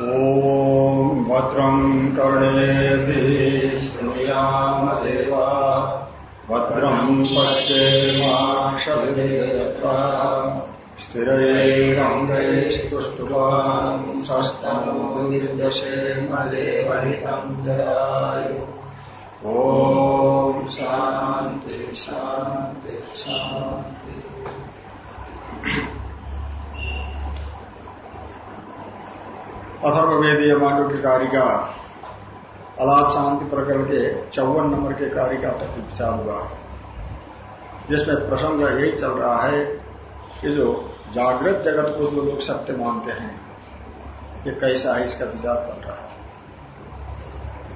ॐ भद्रम् कर्णेभिः शृणुयामदेवा भद्रम् पश्येमाक्षभिर्यत्रा स्थिरैरङ्गैस्तुष्टुवान् सस्तमुर्दशेमदेवहितम् जयाय ॐ शान्ति शान्ति शान्ति। अथर्वेदीय मांडव की कारिका, अलाद शांति प्रकरण के चौवन नंबर के कारिका तक विचार हुआ। जिसमें प्रसंग यही चल रहा है कि जो जागृत जगत को जो लोग सत्य मानते हैं, ये कैसा है इसका विचार चल रहा है।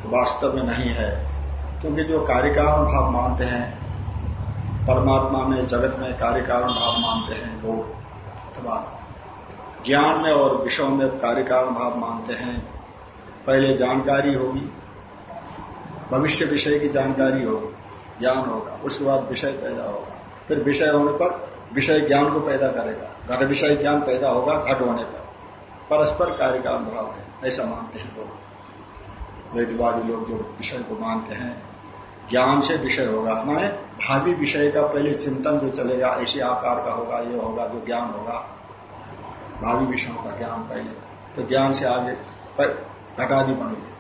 वास्तव में नहीं है, क्योंकि जो कार्यकारण भाव मानते हैं, परमात्मा में, जगत में कार्यकारण भाव मानते हैं लोग, अथवा ज्ञान में और विषयों में कार्य कारण भाव मानते हैं। पहले जानकारी होगी, भविष्य विषय की जानकारी होगी, ज्ञान होगा, उसके बाद विषय पैदा होगा। फिर विषय होने पर विषय ज्ञान को पैदा करेगा, घट विषय ज्ञान पैदा होगा, घट होने पर। परस्पर कार्य कारण भाव है, ऐसा मानते हैं लोग। वैद्यवादी लोग जो विषय को मानते हैं, ज्ञान से विषय होगा, माने भावी विषय का पहले चिंतन जो चलेगा, ऐसे आकार का होगा, ये होगा, जो ज्ञान होगा भावी विषयों का ज्ञान पहले तो ज्ञान से आगे घटादि बनेगी।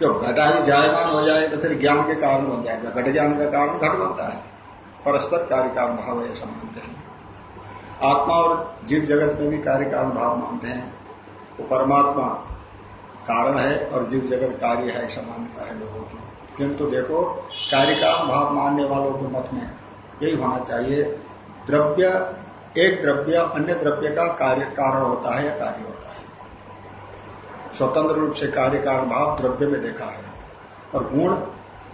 जो घटादि जायमान हो जाए तो फिर ज्ञान के कारण बन जाएगा। घट ज्ञान का कारण घट बनता है। परस्पर कार्य कारण भाव ऐसा मानते हैं। आत्मा और जीव जगत में भी कार्य कारण भाव मानते हैं। वो परमात्मा कारण है और जीव जगत कार्य है, ऐसा मान्यता है लोगों की। किंतु देखो, कार्य कारण भाव मानने वालों के मत में यही होना चाहिए। द्रव्य एक द्रव्य अन्य द्रव्य का कार्य कारण होता है या कार्य होता है। स्वतंत्र रूप से कार्य कारण भाव द्रव्य में देखा है और गुण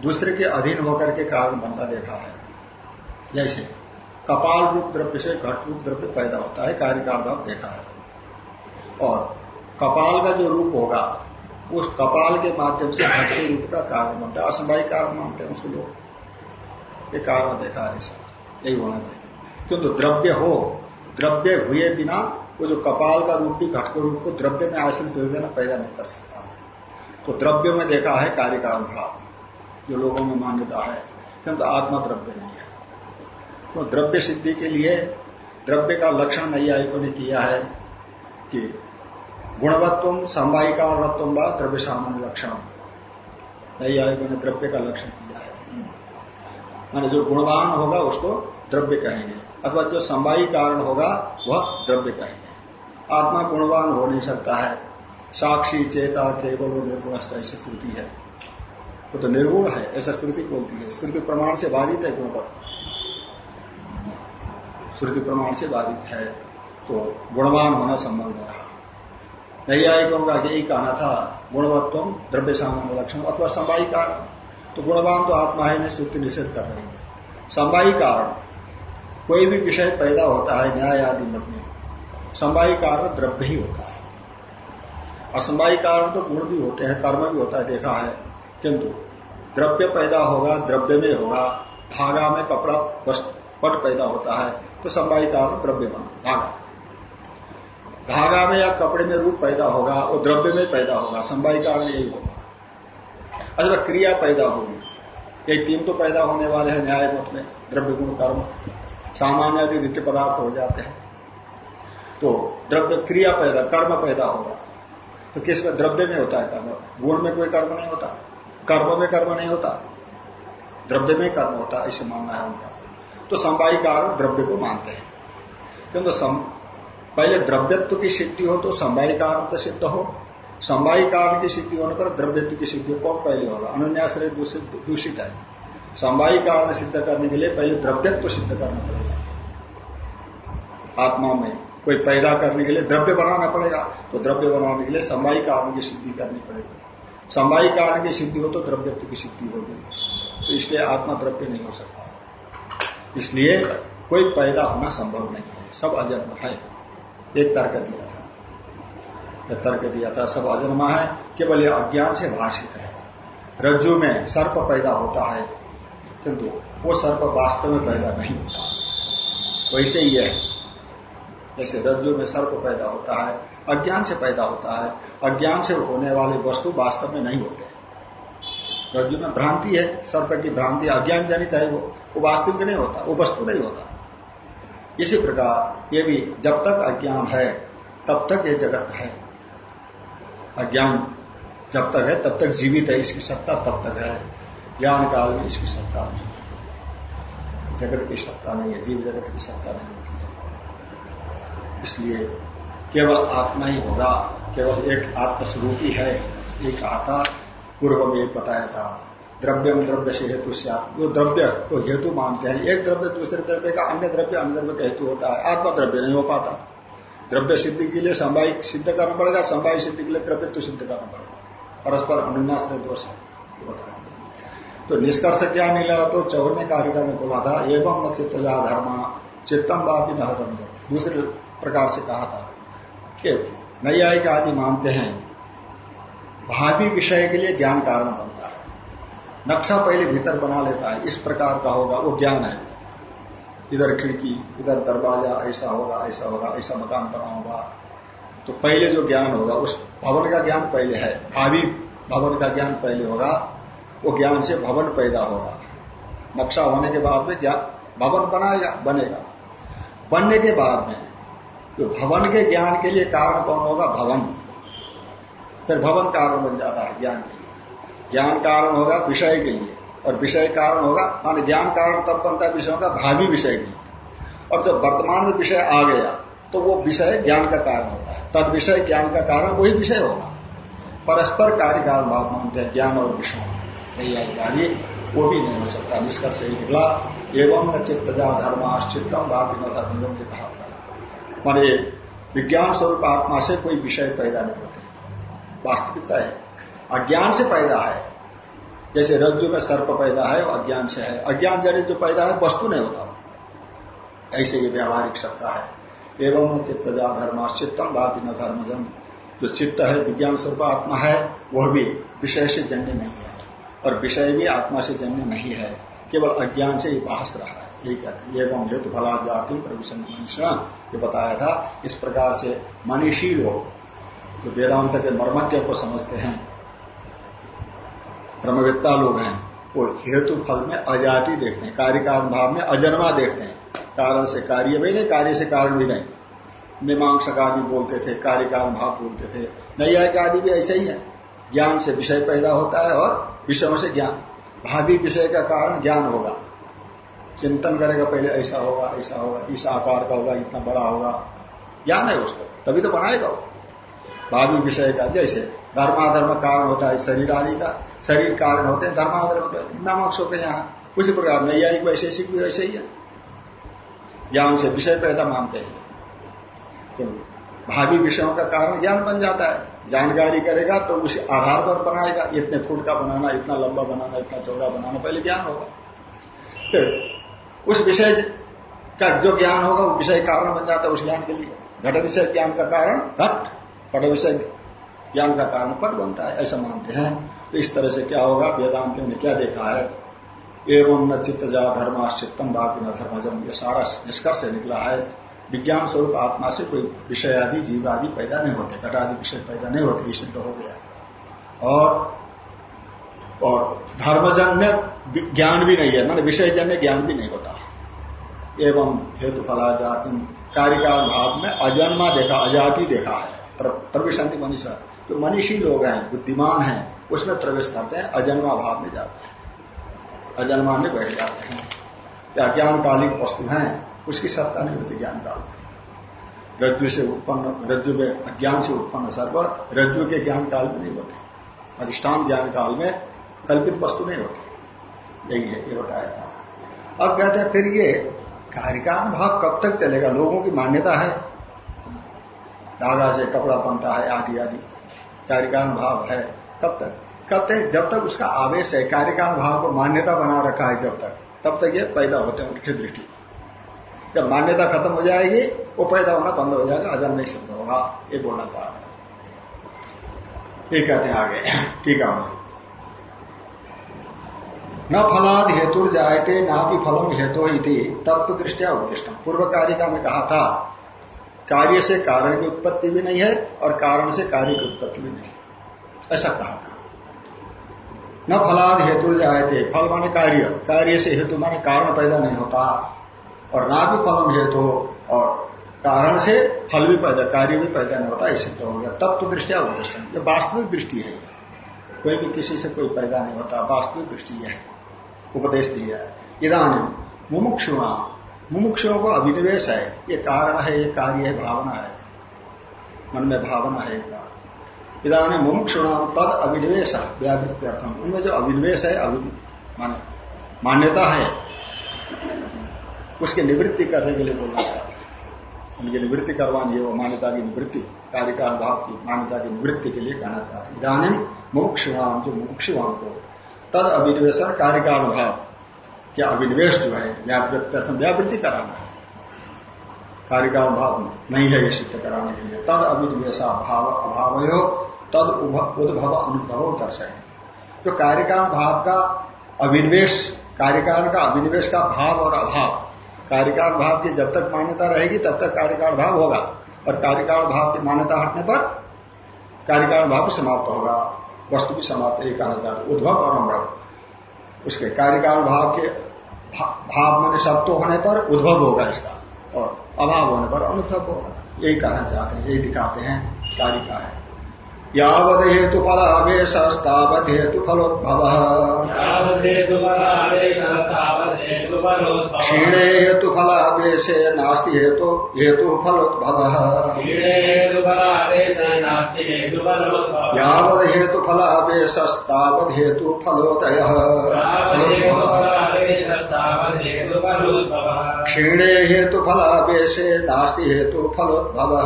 दूसरे के अधीन होकर के कारण बनता देखा है। जैसे कपाल रूप द्रव्य से घट रूप द्रव्य पैदा होता है, कार्य कारण भाव देखा है। और कपाल का जो रूप होगा, उस कपाल के माध्यम से घट के रूप का कारण बनता है। असंभाई कारण मानते हैं उसको लोग। ये कारण देखा है ऐसा यही होना चाहिए। किंतु द्रव्य हो, द्रव्य हुए बिना वो जो कपाल का रूप भी घट के रूप को द्रव्य में आश्रित हुए बिना पैदा नहीं कर सकता है। तो द्रव्य में देखा है कार्यकाल भाव, जो लोगों में मान्यता है, किंतु आत्मा द्रव्य नहीं है। तो द्रव्य सिद्धि के लिए द्रव्य का लक्षण नैयायिकों ने किया है कि गुणवत्व संवाहिकारत्व व द्रव्य सामान्य लक्षण नैयायिकों ने द्रव्य का लक्षण किया है। माने जो गुणवान होगा उसको द्रव्य कहेंगे। अथवा जो संवाही कारण होगा, वह द्रव्य कहेंगे। आत्मा गुणवान हो नहीं सकता है। साक्षी, चेता, केवल निर्गुण, ऐसी श्रुति है। वो तो निर्गुण है, ऐसा श्रुति बोलती है। श्रुति प्रमाण से बाधित है गुणवत्ता श्रुति प्रमाण से बाधित है तो गुणवान होना संभव नहीं रहा नैयायिकों का यही कहना था गुणवत्व द्रव्य सामान्य लक्षण, अथवा संवाही कारण। तो गुणवान तो आत्मा है, नहीं निषेध कर रही है। संवाही कारण कोई भी विषय पैदा होता है, न्याय आदि मत में। संवाही कारण द्रव्य ही होता है। असंवाही कारण तो गुण भी होते हैं, कर्म भी होता है, देखा है। किंतु द्रव्य पैदा होगा, द्रव्य में होगा, धागा में कपड़ा पट पैदा होता है तो संवाही कारण द्रव्य बना धागा। धागा में या कपड़े में रूप पैदा होगा, वो द्रव्य में पैदा होगा, संवाही कारण यही होगा। अच्छा क्रिया पैदा होगी यही तीन तो पैदा होने वाले हैं न्याय मत में, द्रव्य गुण कर्म। सामान्य आदि नित्य पदार्थ हो जाते हैं। तो द्रव्य क्रिया पैदा कर्म पैदा होगा। तो किसमें? द्रव्य में होता है कर्म। गुण में कोई कर्म नहीं होता। कर्म में कर्म नहीं होता। द्रव्य में कर्म होता ऐसे मानना है उनका। तो संवाही कारण द्रव्य को मानते हैं। किंतु सम, पहले द्रव्यत्व की सिद्धि हो तो संवाही कारण तो सिद्ध हो। संवाही कारण की सिद्धि होने पर द्रव्यत्व की सिद्धि कौन पहले होगा? अनुन्याश्रय दूषित है। संवाही कारण सिद्ध करने के लिए पहले द्रव्यत्व सिद्ध करना पड़ेगा। आत्मा में कोई पैदा करने के लिए द्रव्य बनाना पड़ेगा तो द्रव्य बनाने के लिए संवाही कारण की सिद्धि करनी पड़ेगी। संवाही कारण की सिद्धि हो तो द्रव्यत्व की सिद्धि होगी। तो इसलिए आत्मा द्रव्य नहीं हो सकता। इसलिए कोई पैदा होना संभव नहीं है। सब अजन्म है। एक तर्क दिया था। तर्क दिया था, सब अजन्मा है, केवल यह अज्ञान से भाषित है। रज्जु में सर्प पैदा होता है, किंतु वो सर्प वास्तव में पैदा नहीं होता। वैसे ही है। जैसे रज्जु में सर्प पैदा होता है, अज्ञान से पैदा होता है, अज्ञान से होने वाले वस्तु वास्तव में नहीं होते रज्जु में भ्रांति है, सर्प की भ्रांति अज्ञान जनित है वो वो वास्तविक नहीं होता, वो वस्तु नहीं होता। इसी प्रकार ये भी जब तक अज्ञान है, तब तक ये जगत है। अज्ञान जब तक है, तब तक जीवित है, इसकी सत्ता तब तक है। ज्ञान काल में इसकी सत्ता नहीं जगत की सत्ता नहीं है, जीव जगत की सत्ता नहीं है। इसलिए केवल आत्मा ही होगा, केवल एक आत्मस्वरूपी है ये कहा था पूर्व में एक बताया था। द्रव्यम द्रव्य से हेतु से वो द्रव्य को हेतु मानते हैं। एक द्रव्य दूसरे द्रव्य का अन्य द्रव्य अन्य द्रव्य का हेतु होता है। आत्मा द्रव्य नहीं हो पाता। द्रव्य सिद्धि के लिए संवाई सिद्ध करना पड़ेगा संवाई सिद्धि के लिए द्रव्य तो सिद्ध करना पड़ेगा। परस्पर अनुन्याश्रय दोष है। तो निष्कर्ष क्या निकला तो चौने कारिका में बोला था एवं न चित्त धर्म। चित्तम बापी न दूसरे प्रकार से कहा था कि नैयायिक आदि मानते हैं। भावी विषय के लिए ज्ञान कारण बनता है। नक्शा पहले भीतर बना लेता है। इस प्रकार का होगा, वो ज्ञान है। इधर खिड़की, इधर दरवाज़ा, ऐसा होगा ऐसा होगा, ऐसा मकान बना होगा। तो पहले जो ज्ञान होगा, उस भवन का ज्ञान पहले है। भावी भवन का ज्ञान पहले होगा, वो ज्ञान से भवन पैदा होगा। नक्शा होने के बाद में ज्ञान, भवन बनाएगा बनेगा। बनने के बाद में तो भवन के ज्ञान के लिए कारण कौन होगा? भवन। फिर भवन कारण बन जाता है ज्ञान के लिए। ज्ञान कारण होगा विषय के लिए और विषय कारण होगा, मान ज्ञान कारण तब बनता है विषय होगा भावी विषय के लिए। और जब वर्तमान में विषय आ गया तो वो विषय ज्ञान का कारण होता है। तद विषय ज्ञान का कारण वही विषय होगा। परस्पर कार्य कारण भाव मानते हैं, ज्ञान और विषय। नहीं आई कार्य वो भी नहीं हो सकता। निष्कर्ष निकला, एवं न चित्त जा धर्माश्चितम भावी न धर्म था मान विज्ञान स्वरूप आत्मा से कोई विषय पैदा नहीं होते। वास्तविकता है। अज्ञान से पैदा है। जैसे रज्जु में सर्प पैदा है अज्ञान से है। अज्ञान जनित जो पैदा है, वस्तु नहीं होता। ऐसे ये व्यावहारिक सत्ता है। एवं चित्त जा धर्म, चित्तम भावी न धर्मजम। जो चित्त है, विज्ञान स्वरूप आत्मा है, वह भी विषय से जन्य नहीं है। और विषय भी आत्मा से जन्य नहीं है। केवल अज्ञान से ही बाहस रहा है। यही कहते एवं हेतु फला जाति प्रभुषण ये बताया था, इस प्रकार से मनीषी लोग, जो वेदांत के मर्मज्ञ को समझते हैं, ब्रह्मवेत्ता लोग हैं, वो हेतु फल में अजाति देखते हैं कार्य कारण भाव में अजन्मा देखते हैं। कारण से कार्य भी नहीं, कार्य से कारण भी नहीं। मीमांसक आदि बोलते थे कार्य कारण भाव बोलते थे। नैयायिक आदि भी ऐसे ही है। ज्ञान से विषय पैदा होता है और विषयों से ज्ञान। भावी विषय का कारण ज्ञान होगा। चिंतन करेगा, पहले ऐसा होगा ऐसा होगा, इस आकार का होगा, इतना बड़ा होगा। ज्ञान है उसको, तभी तो बनाएगा वो। भावी विषय का, जैसे धर्माधर्म कारण होता है शरीर आदि का, शरीर कारण होते हैं धर्माधर्म नामक के यहाँ। उसी प्रकार नैयायिक वैशेषिक भी वैसे ही है। ज्ञान से विषय पैदा मानते हैं। तो भावी विषयों का कारण ज्ञान बन जाता है। जानकारी करेगा तो उस आधार पर बनाएगा। इतने फुट का बनाना, इतना लंबा बनाना, इतना चौड़ा बनाना पहले ज्ञान होगा। फिर उस विषय का जो ज्ञान होगा, वो विषय कारण बन जाता है उस ज्ञान के लिए। घट विषय ज्ञान का कारण घट, पट विषय ज्ञान का कारण पट बनता है, ऐसा मानते हैं। तो इस तरह से क्या होगा वेदांत ने क्या देखा है? एवं न चित्त जा धर्माश्चितम बाकी न धर्मजम, ये सारा निष्कर्ष निकला है। विज्ञान स्वरूप आत्मा से कोई विषय आदि, जीव आदि पैदा नहीं होते, घट आदि विषय पैदा नहीं होते, ये सिद्ध हो गया। और और धर्मजन्य ज्ञान भी नहीं है, मान विषय जन्य ज्ञान भी नहीं होता। एवं हेतु फला जाति कार्य भाव में अजन्मा देखा, अजाति देखा है। प्रवेशांति मनीषा। जो मनीषी लोग हैं, बुद्धिमान हैं, उसमें प्रवेश करते हैं, अजन्मा भाव में जाते हैं। अजन्मा में बैठ जाते हैं। क्या ज्ञान कालिक वस्तु हैं, उसकी सत्ता नहीं होती ज्ञान काल में। रज्जु से उत्पन्न, रज्जु में अज्ञान से उत्पन्न सर्व रज्जु के ज्ञान काल में नहीं होते। अधिष्ठान ज्ञान काल में कल्पित वस्तु नहीं होती। यही है, ये बताया था। अब कहते हैं, फिर ये कार्यकारण भाव कब तक चलेगा? लोगों की मान्यता है। धागा से कपड़ा बनता है, आदि आदि। कार्यकारण भाव है कब तक? कब तक? जब तक उसका आवेश है। कार्यकारण भाव को मान्यता बना रखा है जब तक। तब तक ये पैदा होते हैं उनकी दृष्टि जब मान्यता खत्म हो जाएगी, वो पैदा होना बंद हो जाएगा। अजन्म सिद्ध होगा, ये बोलना चाह रहे ये कहते हैं आगे। ठीक है। न फलाद हेतु जायते ना भी फलम हेतु तत्व दृष्टिया उत्कृष्ट पूर्व कारिका में कहा था, कार्य से कारण की उत्पत्ति भी नहीं है और कारण से कार्य की उत्पत्ति भी नहीं ऐसा कहा था। न फलाद हेतु थे फल माने कार्य। कार्य से हेतु माने कारण पैदा नहीं होता। और ना भी फलम हेतु और कारण से फल भी पैदा, कार्य भी पैदा नहीं होता, ऐसे तो हो गया। तब तो दृष्टिया उद्दिष्ट ये वास्तविक दृष्टि है। कोई भी किसी से कोई पैदा नहीं होता। वास्तविक दृष्टि यह है। उपदेश दिया है। इधानी मुमुक्षुणा मुमुक्षुओं को अभिनिवेश है। ये कारण है, ये कार्य है, भावना है। मन में भावना है इधानी मुमुक्षुणा तद अभिनिवेश, व्यावृत्ति अर्थम। उनमें जो अभिनिवेश है माने मान्यता है, उसकी निवृत्ति करने के लिए बोलना चाहते हैं। उनकी निवृत्ति करवानी है वो मान्यता की निवृत्ति कार्य का अभाव की मान्यता की निवृत्ति के लिए कहना चाहते हैं। इधानी मुमुक्षुणाम जो मुमुक्षुवान को तद अभिनिवेश कार्य का अनुभव क्या अभिनिवेश जो है व्यावृत्ति व्यावृत्ति कराना है। कार्य का अभाव नहीं है ये सिद्ध कराने के लिए। तद अभिनिवेश अभाव अभाव तद उद्भव अनुभव दर्शाएँगे जो कार्यकाल भाव का अभिनिवेश, कार्यकाल का अभिनिवेश का भाव और अभाव। कार्यकाल भाव की जब तक मान्यता रहेगी, तब तक कार्यकाल भाव होगा। और कार्यकाल भाव की मान्यता हटने पर कार्यकाल भाव समाप्त होगा। वस्तु की समाप्त एक कहना चाहते उद्भव और अमृत। उसके कार्यकाल भाव के भाव मान सत्व होने पर उद्भव होगा इसका, और अभाव होने पर अनुभव होगा। यही कहना चाहते हैं, यही दिखाते हैं कार्य का है यावद हेतु फल फलावेशावत हेतु फलोद्भव क्षीणे हेतु फलावेशे नास्ति हेतु हेतु फलोद्भव यावद हेतु फल फलावेशावत हेतु फलोदय क्षीणे हेतु फलावेशे नास्ति हेतु फलोद्भव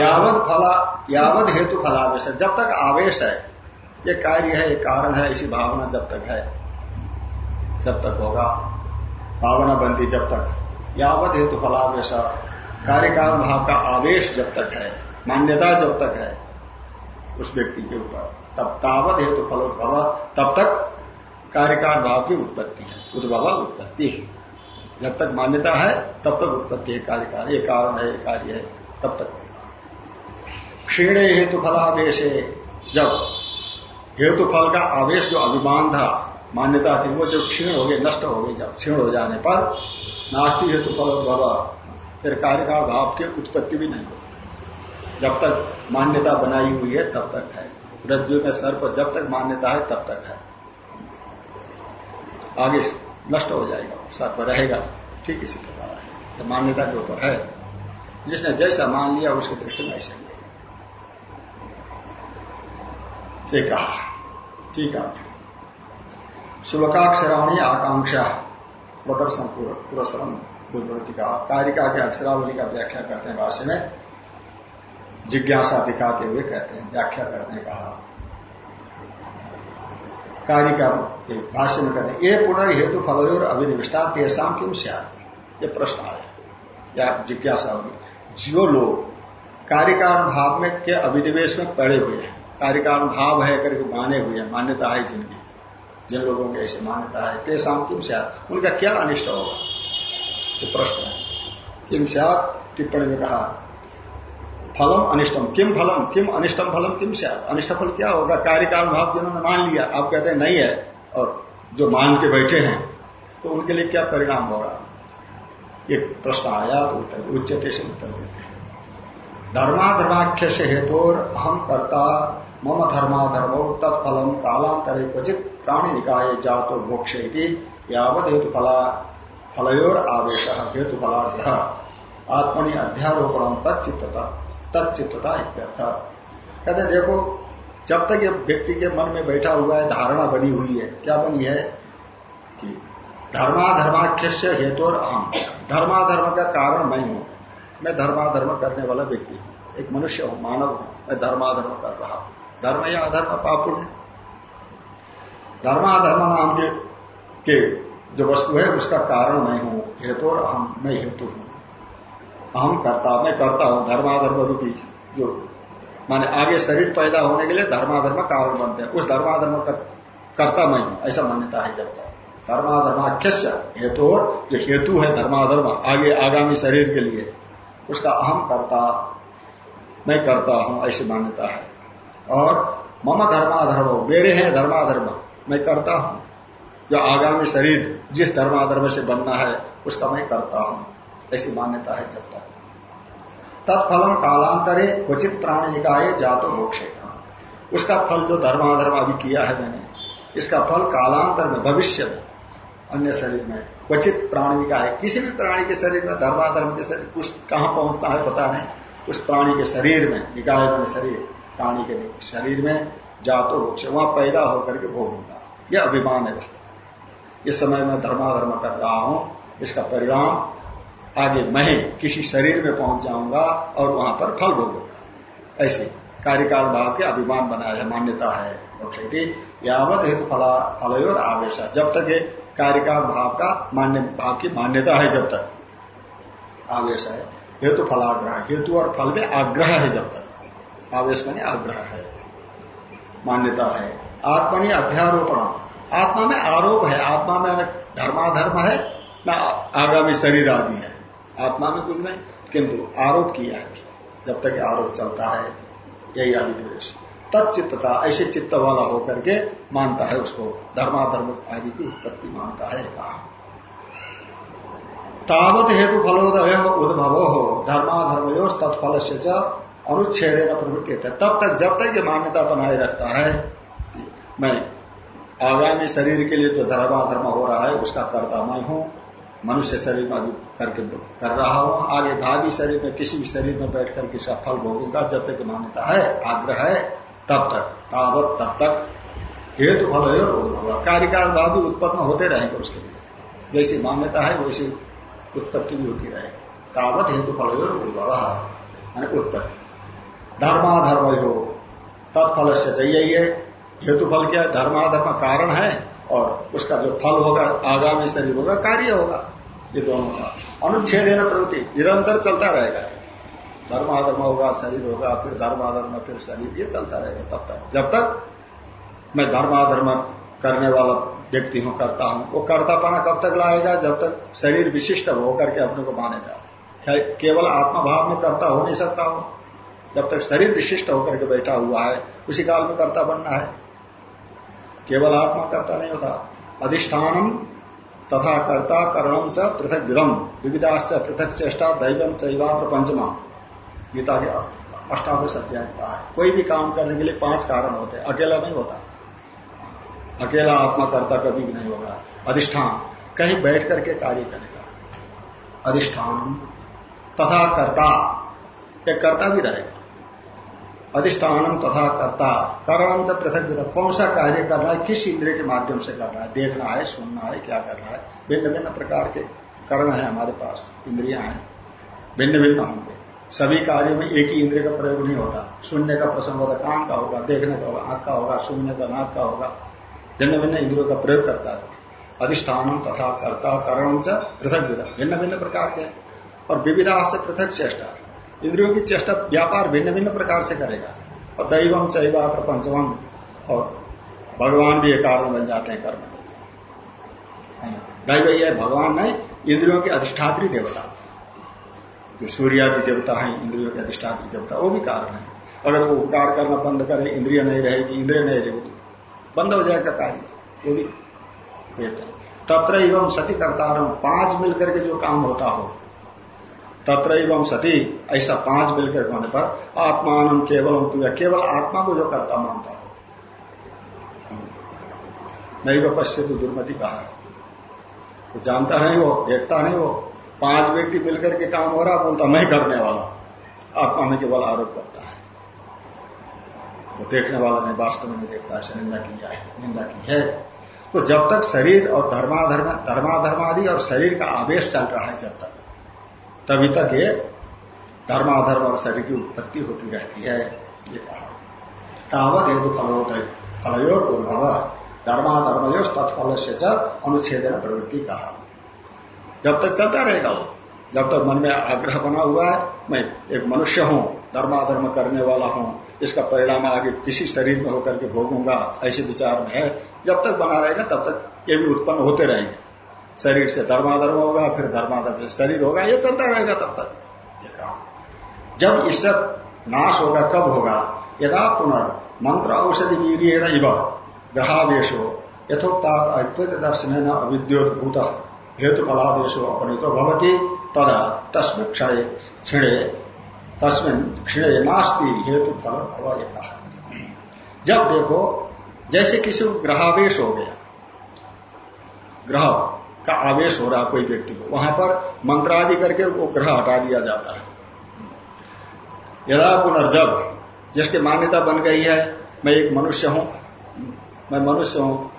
यावत फला यावत हेतु फलावेश है। जब तक आवेश है, ये कार्य है, ये कारण है ऐसी भावना जब तक है, जब तक होगा। भावना बनती जब तक। यावत हेतु फलावेश कार्य कारण भाव का आवेश जब तक है, मान्यता जब तक है, उस व्यक्ति के ऊपर। तब तावत हेतु फलोद्भव तब तक कार्यकाल भाव की उत्पत्ति है। उद्भव उत्पत्ति। जब तक मान्यता है, तब तक उत्पत्ति है। कार्यकाल, ये कारण है, ये कार्य है। तब तक। होगा क्षीण हेतु फलावेश जब हेतु फल का आवेश जो अभिमान था, मान्यता थी, वो जब क्षीण हो गए, नष्ट हो गई जब क्षीण हो जाने पर नास्ती हेतु फल फलोद्भव फिर कार्य का भाव की उत्पत्ति भी नहीं होगी जब तक मान्यता बनाई हुई है, तब तक है। रज्जु में सर्प जब तक मान्यता है, तब तक है। आगे नष्ट हो जाएगा, सर्प रहेगा। ठीक इसी प्रकार है। मान्यता के ऊपर है जिसने जैसा मान लिया उसके दृष्टि में ऐसा ही कहा। ठीक है शुभकाक्षराणी आकांक्षा प्रदर्शन पुरस्म दुर्वृत्ति का कारिका के अक्षरावली का व्याख्या करते हैं भाष्य में। जिज्ञासा दिखाते हुए कहते हैं। व्याख्या करते हैं कहा। कारिका भाष्य में कहते हैं, ये पुनर्हेतु फलोर अभिनिविष्टा तेसाम किम सियात? ये प्रश्न आया। या जिज्ञासा होगी। जो लोग, कार्यकारण भाव में के अभिनिवेश में पड़े हुए हैं? कार्यकारण भाव है करके माने हुए हैं, मान्यता है जिनकी, जिन लोगों की ऐसी मान्यता है। तेसाम किम सात उनका क्या अनिष्ट होगा? ये प्रश्न है। किम सात टिप्पणी में कहा, फलम अनिष्टम। किम फलम? किम अनिष्टम फलम? किम सात अनिष्ट फल क्या होगा? कार्यकारण भाव जिन्होंने मान लिया, आप कहते हैं नहीं है, और जो मान के बैठे हैं तो उनके लिए क्या परिणाम होगा? एक प्रश्न आया तो उत्तर उच्चते से उत्तर देते हैं। धर्माधर्माख्य से हेतुर अहम करता, मम धर्माधर्मो तत्फलम कालांतरे क्वचित प्राणी निकाय जातो भोक्ष यावत हेतु फला फलोर आवेश हेतु फलाग्रह आत्मनि अध्यारोपण तत्चित्तता तत्चित्तता इत्यर्थ। कहते देखो, जब तक ये व्यक्ति के मन में बैठा हुआ है, धारणा बनी हुई है, क्या बनी है कि धर्माधर्माख्य से हेतु और अहम धर्माधर्म का कारण मैं हूँ। मैं धर्माधर्म करने वाला व्यक्ति हूँ। एक मनुष्य हूँ, मानव हूँ। मैं धर्माधर्म कर रहा हूँ। धर्म या अधर्म पापुण्य? धर्माधर्म नाम के के जो वस्तु है, उसका कारण मैं हूँ। हेतु और अहम, मैं हेतु हूँ। अहम करता, मैं करता हूँ, धर्माधर्म रूपी जो। माने आगे शरीर पैदा होने के लिए धर्माधर्म कारण बनते हैं। उस धर्माधर्म का करता मैं हूँ, ऐसा मान्यता है जब तक। धर्माधर्माख्य हेतु जो हेतु है धर्माधर्म, आगे आगामी शरीर के लिए। उसका अहम करता, मैं करता हूँ, ऐसी मान्यता है। और मम धर्माधर्म, मेरे हैं धर्माधर्म, मैं करता हूँ। जो आगामी शरीर जिस धर्माधर्म से बनना है, उसका मैं करता हूँ, ऐसी मान्यता है जब तक। तत्फलम कालांतरे क्वचित प्राणी निकाय जातो मोक्ष। उसका फल जो धर्माधर्म अभी किया है मैंने, इसका फल कालांतर में, भविष्य में। अन्य शरीर में। क्वचित प्राणी का है। किसी भी प्राणी के शरीर में, धर्माधर्म के शरीर, कुछ कहाँ पहुँचता है पता नहीं। उस प्राणी के शरीर में, निकाय बने शरीर, प्राणी के शरीर में जातो मोक्ष वहाँ पैदा होकर के भोगूँगा यह अभिमान है उसका। इस समय मैं धर्माधर्म कर रहा हूँ। इसका परिणाम, आगे मैं किसी शरीर में पहुँच जाऊँगा और वहाँ पर फल भोगूँगा। ऐसे कार्यकाल भाव के अभिमान बनाया है, मान्यता है। यावत हेतु फला फल और आवेश। जब तक ये कार्यकाल भाव का मान्य, भाव की मान्यता है जब तक। आवेश है, हेतु फलाग्रह, हेतु और फल में आग्रह है जब तक। आवेश मानी आग्रह है, मान्यता है। आत्मनि अध्यारोपण। आत्मा में आरोप है, आत्मा में धर्माधर्म है, ना आगामी शरीर आदि है। आत्मा में कुछ नहीं, किंतु आरोप किया है, जब तक आरोप चलता है, यही अभिनिवेश तत्चित्तता, ऐसे चित्त वाला होकर के मानता है उसको। धर्माधर्म आदि की उत्पत्ति मानता है कहा। तावत हेतु फलोदय उद्भव हो। धर्माधर्मयो तत्फल से अनुच्छेद प्रवृत्ति तब तक जब तक ये मान्यता बनाए रखता है मैं आगामी शरीर के लिए जो धर्माधर्म हो रहा है, उसका कर्ता मैं हूँ, मनुष्य शरीर में अभी करके कर रहा हूँ, आगे भावी शरीर में, किसी भी शरीर में बैठ कर इसका फल भोगूँगा, जब तक मान्यता है, आग्रह है तब तक, तावत तब तक हेतु, फल है उद्भव कार्यकाल भाव। भी उत्पन्न होते रहेंगे उसके लिए। जैसी मान्यता है, वैसी उत्पत्ति भी होती रहेगी। तावत, हेतु, फल और उद्भव उत्पत्ति। धर्माधर्म हो तत्फल से चाहिए हेतु, फल क्या है? धर्माधर्म कारण है और उसका जो फल होगा, आगामी शरीर होगा, कार्य होगा। ये दोनों का अनुच्छेद प्रवृत्ति। निरंतर चलता रहेगा। धर्माधर्म होगा, शरीर होगा, फिर धर्माधर्म, फिर शरीर, ये चलता रहेगा तब तक। जब तक मैं धर्माधर्म करने वाला व्यक्ति हूँ, करता हूँ, वो कर्तापना कब तक लाएगा? जब तक शरीर विशिष्ट होकर के अपने को मानेगा। केवल आत्मा भाव में करता हो नहीं सकता हो जब तक शरीर विशिष्ट होकर के बैठा हुआ है, उसी काल में कर्ता बनना है। केवल आत्मा कर्ता नहीं होता। अधिष्ठानम तथा कर्ता करणम च पृथक विधम। विविधाश्च पृथक चेष्टा दैवम चैवात्र पंचमा गीता के अष्टादश अध्याय का है। कोई भी काम करने के लिए पाँच कारण होते हैं। अकेला नहीं होता। अकेला आत्मा करता कभी भी नहीं होगा। अधिष्ठान। कहीं बैठ करके कार्य करेगा। अधिष्ठान। तथा कर्ता। एक कर्ता भी रहेगा। अधिष्ठानम तथा कर्ता। करणम तो पृथक कौन सा कार्य करना है? किस इंद्रिय के माध्यम से करना है? देखना है सुनना है, क्या करना है? भिन्न भिन्न प्रकार के करण है हमारे पास। इंद्रिया हैं। भिन्न भिन्न होंगे। सभी कार्यों में एक ही इंद्रिय का प्रयोग नहीं होता। सुनने का प्रसंग होता कान का होगा, देखने का होगा, आँख का होगा, सुनने का नाक का होगा। भिन्न भिन्न इंद्रियों का प्रयोग करता है। अधिष्ठानम तथा कर्ता करणम से पृथक विधा। भिन्न भिन्न प्रकार के। और विविधा से पृथक चेष्टा। इंद्रियों की चेष्टा व्यापार भिन्न भिन्न प्रकार से करेगा। और दैवम चैवात्र पंचमम। और भगवान भी एक कारण बन जाते हैं कर्म दैव है, भगवान नहीं, इंद्रियों के अधिष्ठात्री देवता। जो सूर्यादि देवता है, इंद्रियों के अधिष्ठात्री देवता, वो भी कारण है। अगर वो उपकार करना बंद करे, इंद्रिय नहीं रहेगी, इंद्रिय नहीं रहेगी तो बंद हो जाएगा कार्य, वो भी तत्र एवं सती करता पाँच मिलकर के जो काम होता हो तत्र एवं सती, ऐसा पाँच मिलकर होने पर आत्मान केवल केवल आत्मा को जो करता मानता हो। नहीं वो पश्चिम तो दुर्मति कहा है वो जानता नहीं वो देखता नहीं वो पाँच व्यक्ति मिलकर के काम हो रहा, बोलता, मैं करने वाला आत्मा में केवल आरोप करता है। वो देखने वाला नहीं, वास्तव में नहीं देखता, ऐसे निंदा किया है निंदा की है। तो जब तक शरीर और धर्माधर्म, धर्माधर्मादि और शरीर का आवेश चल रहा है जब तक, तभी तक ये धर्माधर्म और शरीर की उत्पत्ति होती रहती है, ये कहा। कहावत हेतु फलोदय फलयोर उद्भव धर्माधर्मयो तत्फल से अनुच्छेदन प्रवृत्ति कहा। जब तक चलता रहेगा वो। जब तक मन में आग्रह बना हुआ है, मैं एक मनुष्य हूँ धर्माधर्म करने वाला हूँ, इसका परिणाम आगे किसी शरीर में होकर के भोगूँगा, ऐसे विचार में है। जब तक बना रहेगा, तब तक ये भी उत्पन्न होते रहेंगे। शरीर से धर्माधर्म होगा, फिर धर्माधर्म से शरीर होगा, ये चलता रहेगा तब तक। ये कहा जब इससे नाश होगा, कब होगा? यदा पुनर् मंत्र औषधि वीर इव ग्रहावेश हो यथोक्ता अद्वैत दर्शन अविद्योत हेतु फलादेशो अपनीतो भवती तदा तस्मिन क्षणे क्षणे, तस्मिन क्षणे नास्ती हेतु फल भव जब देखो, जैसे किसी को ग्रहावेश हो गया, ग्रह का आवेश हो रहा कोई व्यक्ति को, वहाँ पर मंत्र आदि करके वो ग्रह हटा दिया जाता है। यदा पुनर्जब, जिसकी मान्यता बन गई है, मैं एक मनुष्य हूँ, मैं मनुष्य हूँ,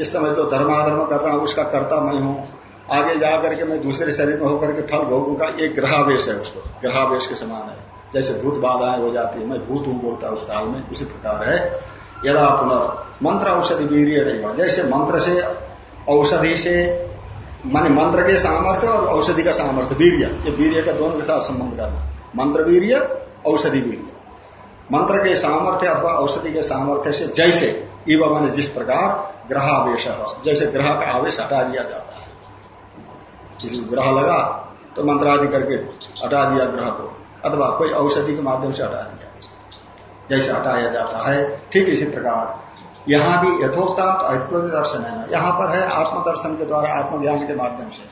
इस समय तो धर्माधर्म कर रहा हूँ, उसका कर्ता मैं हूँ आगे जा करके मैं दूसरे शरीर में होकर के फल भोगूँगा एक ग्रहावेश है उसको। ग्रहावेश के समान है। जैसे भूत बाधाएँ हो जाती है, मैं भूत हूँ बोलता उस काल में, उसी प्रकार है। यदा पुनर् मंत्र औषधि वीर नहीं हुआ। जैसे मंत्र से, औषधि से, मान मंत्र के सामर्थ्य और औषधि का सामर्थ्य, वीर्य, ये वीर्य का दोनों के साथ संबंध करना। मंत्र वीर्य, औषधि वीर्य। मंत्र के सामर्थ्य अथवा औषधि के सामर्थ्य से जैसे, इव मान जिस प्रकार ग्रहावेश, जैसे ग्रह का आवेश हटा दिया जाता है। किसी ग्रह लगा तो मंत्र आदि करके हटा दिया ग्रह को, अथवा कोई औषधि के माध्यम से हटा दिया। जैसे हटाया जाता है, ठीक इसी प्रकार। यहाँ भी यथोक्ता अद्वैत दर्शन है ना। यहाँ पर है आत्मदर्शन के द्वारा, आत्मज्ञान के माध्यम से।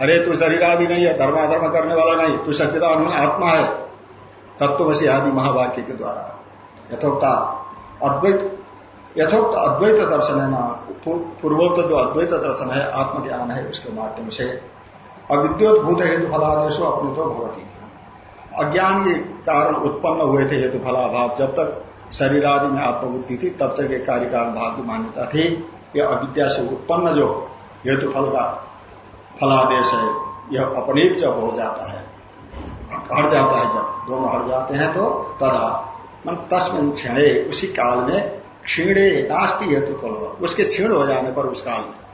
अरे तू शरीर आदि नहीं है, धर्माधर्म करने वाला नहीं, तू सच्चिदान आत्मा है। तत्वशी आदि महावाक्य के द्वारा। यथोक्ता अद्वैत, यथोक्त अद्वैत दर्शन है ना। पूर्वोक्त जो अद्वैत दर्शन है, आत्मज्ञान है, उसके माध्यम से अविद्योत भूत हेतु फलादेश अपने तो भगवती अज्ञान के कारण उत्पन्न हुए थे हेतु फलाभाव। जब तक शरीर आदि में आत्मबुद्धि थी, तब तक एक कार्य कारण भाव की मान्यता थी। ये अविद्या से उत्पन्न जो हेतु फल का फलादेश है, यह अपनीत जब हो जाता है, हट जाता है जब दोनों हट जाते हैं तो तदा, मन तस्मिन क्षण, उसी काल में क्षीणे नास्ती हेतु फल। उसके क्षीण हो जाने पर उस काल में।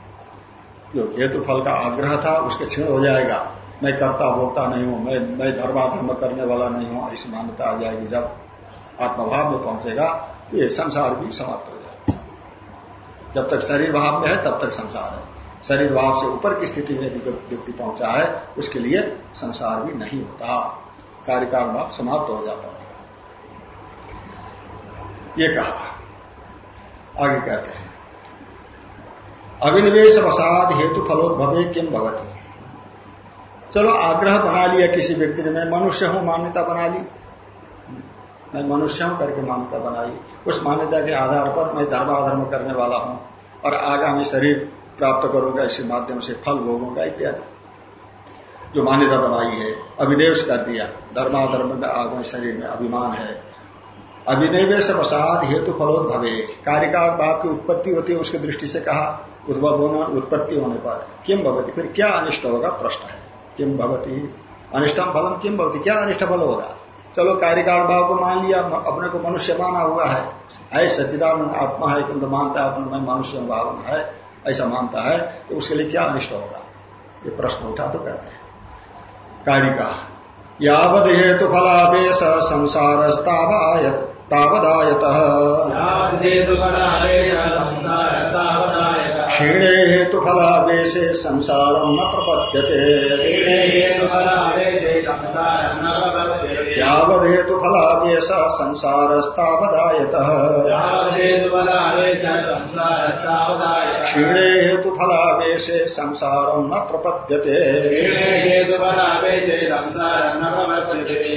जो हेतु फल का आग्रह था, उसके क्षीण हो जाएगा। मैं करता भोगता नहीं हूँ, मैं मैं धर्माधर्म करने वाला नहीं हूँ, ऐसी मान्यता आ जाएगी। जब आत्मभाव में पहुंचेगा ये संसार भी समाप्त हो जाएगा। जब तक शरीर भाव में है, तब तक संसार है। शरीर भाव से ऊपर की स्थिति में व्यक्ति पहुँचा है, उसके लिए संसार भी नहीं होता। कार्यकाल भाव समाप्त हो जाता है। ये कहा। आगे कहते हैं। अभिनिवेश वसाद हेतु फलोद्भवे किम भवती? चलो, आग्रह बना लिया किसी व्यक्ति ने, मैं मनुष्य हूँ, मान्यता बना ली। मैं मनुष्य हूँ, करके मान्यता बनाई। उस मान्यता के आधार पर मैं धर्माधर्म करने वाला हूँ और आगामी शरीर प्राप्त करूँगा, इसी माध्यम से फल भोगूँगा, इत्यादि। जो मान्यता बनाई है अभिनिवेश कर दिया। धर्माधर्म में, आगामी शरीर में अभिमान है। अभिनिवेश प्रसाद हेतु फलोद्भवे कार्यकाल बाप की उत्पत्ति होती है, उसकी दृष्टि से कहा। उद्भव होना उत्पत्ति होने पर। किम भवती? फिर क्या अनिष्ट होगा? प्रश्न है। किम भवती? अनिष्टम फलम किम भवती? क्या अनिष्ट फल होगा? चलो कार्यकाल भाव को मान लिया अपने को मनुष्य माना हुआ है। है सच्चिदानंद आत्मा है, किंतु मानता है अपने में मनुष्य भाव है, ऐसा मानता है तो उसके लिए क्या अनिष्ट होगा? ये प्रश्न उठा तो कहते हैं। कारिका, यावद हेतु फलावेश संसार तावदायत। क्षीणे हेतु फलावेशे संसार न प्रपद्यते। यावद हेतु फलावेश संसारस्तावदायत क्षीणे हेतु फलावेशे संसार न प्रपद्यते।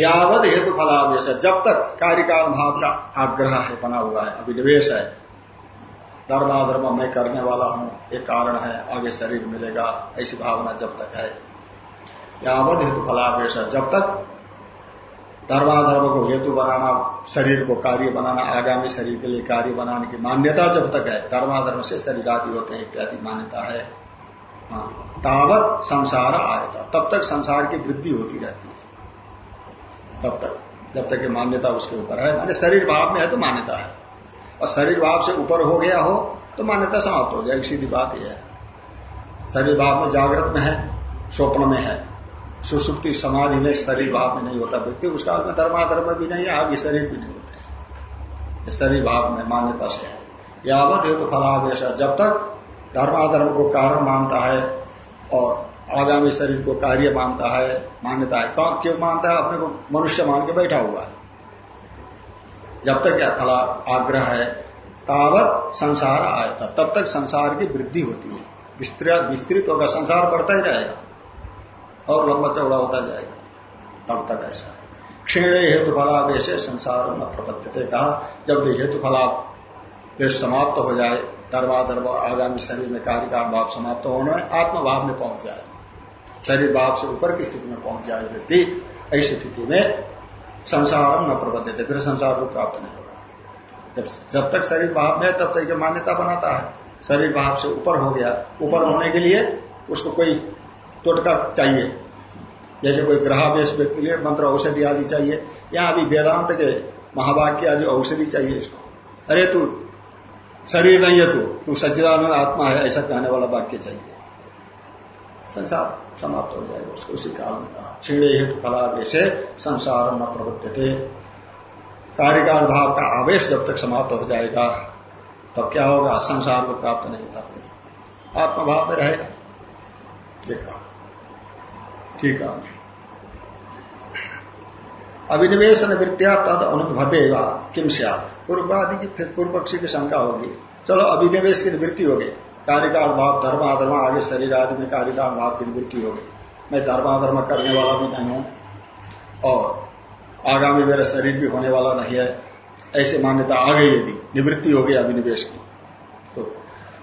यावद हेतु फलावेश जब तक कार्यकाल भाव का आग्रह है, बना हुआ है अभिनिवेश है धर्माधर्म मैं करने वाला हूँ, एक कारण है, आगे शरीर मिलेगा, ऐसी भावना जब तक है। यावत हेतु फलापेश जब तक धर्माधर्म को हेतु बनाना, शरीर को कार्य बनाना, आगामी शरीर के लिए कार्य बनाने की मान्यता जब तक है, धर्माधर्म से शरीर आदि होते हैं, इत्यादि मान्यता है। हाँ तावत संसार आयता, तब तक संसार की वृद्धि होती रहती है। तब तक, जब तक ये मान्यता उसके ऊपर है, माने शरीर भाव में है तो मान्यता है। और शरीर भाव से ऊपर हो गया हो तो मान्यता समाप्त हो जाएगी, सीधी बात यह है। शरीर भाव में जागृत में है, स्वप्न में है। सुसुप्ति समाधि में शरीर भाव में नहीं होता। व्यक्ति उसका में धर्माधर्म भी नहीं है आगे शरीर भी नहीं होते शरीर भाव में मान्यता से है। यावत है तो फलावेश जब तक धर्माधर्म को कारण मानता है और आगामी शरीर को कार्य मानता है, मान्यता है। क्यों मानता है? अपने को मनुष्य मान के बैठा हुआ है। जब तक फला आग्रह है, तावत संसार आयता। तब तक संसार की वृद्धि होती है। विस्तृत होगा, संसार बढ़ता ही रहेगा। और लंबा चौड़ा होता जाएगा। तब तक ऐसा क्षीण हेतु फलावेश संसार न प्रपत्ति कहा, जब हेतु फलावेश समाप्त हो जाए धर्माधर्म आगामी शरीर में कार्य का भाव समाप्त होने में आत्मभाव में पहुँच जाए। शरीर भाव से ऊपर की स्थिति में पहुँच जाए व्यक्ति, ऐसी स्थिति में संसार न प्रबद्ध फिर संसार को प्राप्त नहीं होगा। जब जब तक शरीर भाव में तब तक मान्यता बनाता है। शरीर भाव से ऊपर हो गया, ऊपर होने के लिए उसको कोई टोटका चाहिए। जैसे कोई ग्रहावेश व्यक्ति लिए मंत्र औषधि आदि चाहिए यहाँ अभी वेदांत के महावाक्य आदि औषधि चाहिए इसको। अरे तू, शरीर नहीं है तू तू सच्चिदानंद आत्मा है, ऐसा कहने वाला वाक्य चाहिए। संसार समाप्त हो जाएगा उसको, उसी काल में कहा छीणे हेतु फलावेश संसार न प्रवृत्त थे कार्यकाल भाव का आवेश जब तक समाप्त हो जाएगा, तब क्या होगा? संसार को प्राप्त नहीं होता फिर। आत्मभाव में रहेगा। देखा ठीक है। अभिनिवेश निवृत्तिया तद अनुभवेगा किम सियाद की फिर पूर्व पक्षी की शंका होगी। चलो अभिनिवेश की निवृत्ति होगी कार्यकाल धर्म धर्माधर्म आगे शरीर आदि में कार्य का भाव की निवृत्ति होगी मैं धर्माधर्म करने वाला भी नहीं हूँ और आगामी मेरा शरीर भी होने वाला नहीं है। ऐसी मान्यता आ गई यदि निवृत्ति होगी अभिनिवेश की तो।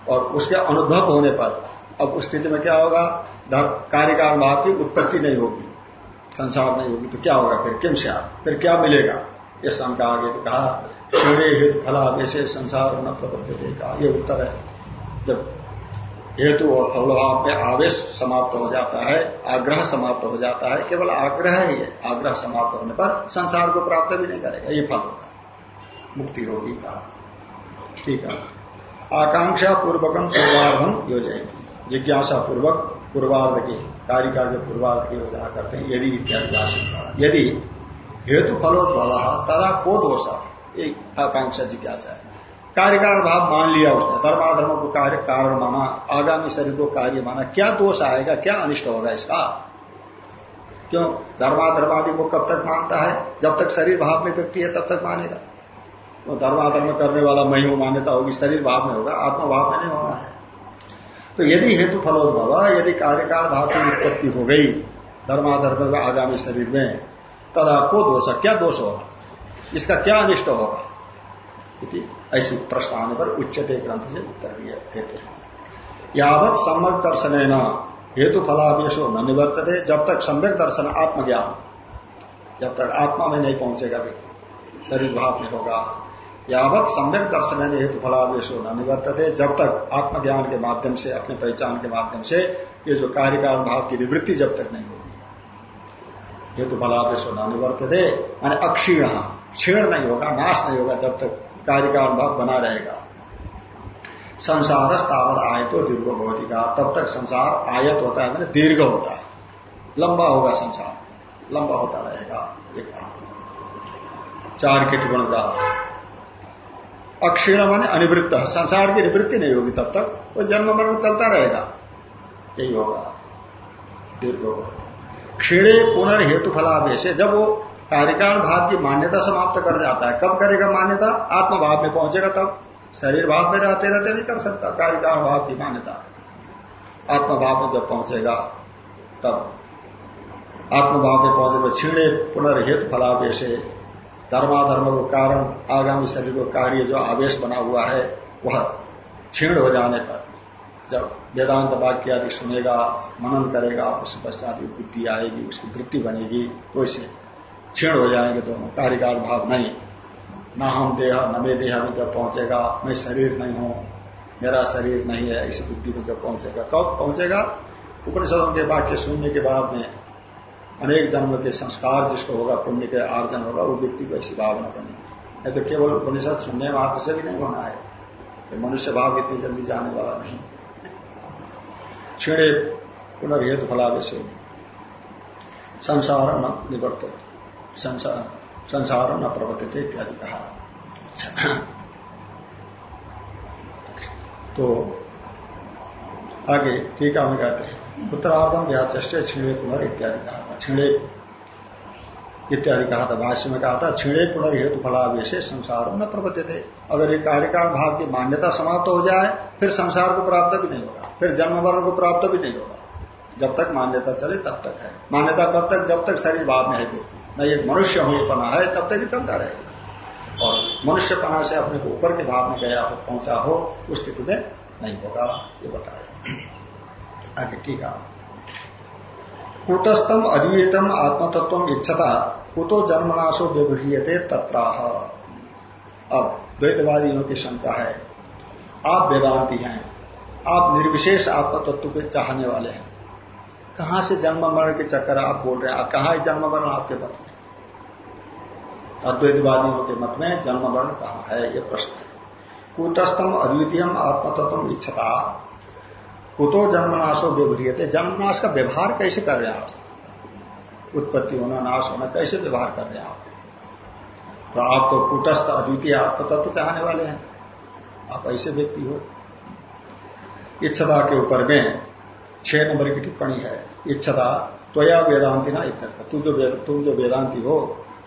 और उसके अनुभव होने पर अब उस स्थिति में क्या होगा? कार्य का भाव की उत्पत्ति नहीं होगी, संसार नहीं होगी तो क्या होगा फिर? किम से फिर क्या मिलेगा? ये शंका आगे तो कहा हेतु फला वैसे संसार न प्रबद्ध कहा ये उत्तर है। जब हेतु और फलभाव में आवेश समाप्त हो जाता है, आग्रह समाप्त हो जाता है, केवल आग्रह ही है। आग्रह समाप्त होने पर संसार को प्राप्त भी नहीं करेगा, ये फल होगा मुक्ति होगी कहा। ठीक है। आकांक्षा पूर्वकम पूर्वार्धम योजना जिज्ञासा पूर्वक पूर्वार्ध की, कारिका के पूर्वार्ध की योजना करते हैं, यदि इत्यादि यदि हेतु फलोद्भव तदा को दोष एक आकांक्षा जिज्ञासा है। कार्यकारण भाव मान लिया उसने। धर्माधर्म को कार्य कारण माना, आगामी शरीर को कार्य माना। क्या दोष आएगा? क्या अनिष्ट होगा इसका? क्यों? धर्माधर्मादि को कब तक मानता है? जब तक शरीर भाव में व्यक्ति है, तब तक मानेगा। तो धर्माधर्म करने वाला मैं हूँ मान्यता होगी, शरीर भाव में होगा, आत्मा भाव में नहीं होना है। तो यदि हेतु फलोद्भव, यदि कार्यकाल भाव की उत्पत्ति हो गई, धर्माधर्म आगामी शरीर में, तदा को दोष क्या दोष होगा? इसका क्या अनिष्ट होगा? ऐसी प्रश्न आने पर उच्चते ग्रंथ से उत्तर दिए देते हैं। यावत सम्यक दर्शन है न हेतु फलावेशो न निवर्तते, जब तक सम्यक दर्शन आत्मज्ञान। जब तक आत्मा में नहीं पहुंचेगा व्यक्ति, शरीर भाव में होगा। यावत सम्यक दर्शन है हेतु फलावेशो न निवर्तते, जब तक आत्मज्ञान के माध्यम से, अपने पहचान के माध्यम से, ये जो कार्यकाल भाव की निवृत्ति जब तक नहीं होगी। हेतु फलावेशो न निवर्तते, माने अक्षीण। क्षीण नहीं होगा, नाश नहीं होगा जब तक कार्यकाल अनुभव बना रहेगा। संसार स्थावर आय तो दीर्घ भौतिक तब तक संसार आयत होता है, मैंने दीर्घ होता है। लंबा होगा संसार, लंबा होता रहेगा, एक चार के टिप्पण का। अक्षीण माने अनिवृत्त, संसार की निवृत्ति नहीं होगी तब तक, वो जन्म मरण चलता रहेगा। यही होगा। दीर्घ क्षीणे पुनर्हेतु फलावेश जब वो कार्यकाल भाव की मान्यता समाप्त कर जाता है। कब करेगा मान्यता? आत्म भाव में पहुंचेगा तब। शरीर भाव में रहते रहते नहीं कर सकता। कार्यकाल भाव की मान्यता। आत्म भाव में जब पहुंचेगा, तब। आत्म भाव में पहुँचे छीणे पुनर्हित फलावेश। धर्माधर्म को कारण, आगामी शरीर को कार्य जो आवेश बना हुआ है, वह क्षीण हो जाने पर जब वेदांत वाक्य आदि सुनेगा, मनन करेगा उस पश्चात बुद्धि आएगी, उसकी वृत्ति बनेगी, वैसे। क्षीण हो जाएँगे दोनों कार्यकाल भाव नहीं। न हम देह, न मे देह में जब पहुंचेगा, मैं शरीर नहीं हूँ, मेरा शरीर नहीं है, इस बुद्धि में जब पहुंचेगा। कब पहुंचेगा? उपनिषदों के वाक्य सुनने के बाद में। अनेक जन्म के संस्कार जिसको होगा, पुण्य के आर्जन होगा, वो व्यक्ति को ऐसी भावना बनेगी। नहीं तो केवल उपनिषद सुनने मात्र से भी नहीं होना है। तो मनुष्य भाव इतनी जल्दी जाने वाला नहीं। क्षीणे पुनर्हेतु फलावेश। संसार निवर्तित। संसार न प्रवर्तित इत्यादि कहा। अच्छा तो आगे ठीक है हम कहते हैं उत्तरार्धम व्याचे छिड़े पुनर् इत्यादि कहा था। छिड़े इत्यादि कहा था, भाष्य में कहा था छिड़े पुनर् हेतु फलावेश संसार न थे अगर ये कार्यकाल भाव की मान्यता समाप्त हो जाए, फिर संसार को प्राप्त भी नहीं होगा, फिर जन्म वर्ण को प्राप्त भी नहीं होगा। जब तक मान्यता चले तब तक है। मान्यता कब तक? जब तक शरीर भाव में है व्यक्ति। मैं एक मनुष्य हूँ, पना है, तब तक चलता रहेगा। और मनुष्य पना से अपने को ऊपर के भाव में गया हो, पहुँचा हो, उस स्थिति में नहीं होगा, ये बताया। आगे, ठीक है। कूटस्थम अद्वितम आत्मतत्व इच्छता, कुतो जन्मनाशो व्यवह्रियते तत्राह। अब द्वैतवादियों की शंका है। आप वेदांति हैं। आप निर्विशेष आत्म तत्व के चाहने वाले हैं। कहा से जन्म मरण के चक्कर आप बोल रहे हैं? आप कहा है जन्म मरण? आपके मत में। अद्वैतवादियों के मत में जन्म मरण कहा है? यह प्रश्न है। कूटस्थम अद्वितीय आत्मतत्व इच्छता। कुतो जन्मनाशो व्यवहारियते जन्मनाश का व्यवहार कैसे कर रहे हैं आप? उत्पत्ति होना, नाश होना, कैसे व्यवहार कर रहे हैं आप? तो आप तो कुटस्थ अद्वितीय आत्मतत्व चाहने वाले हैं। आप ऐसे व्यक्ति हो। इच्छता के ऊपर में छह नंबर की टिप्पणी है इच्छता त्वया वेदांति ना इत्यर्थ। तुम जो तुम जो वेदांति हो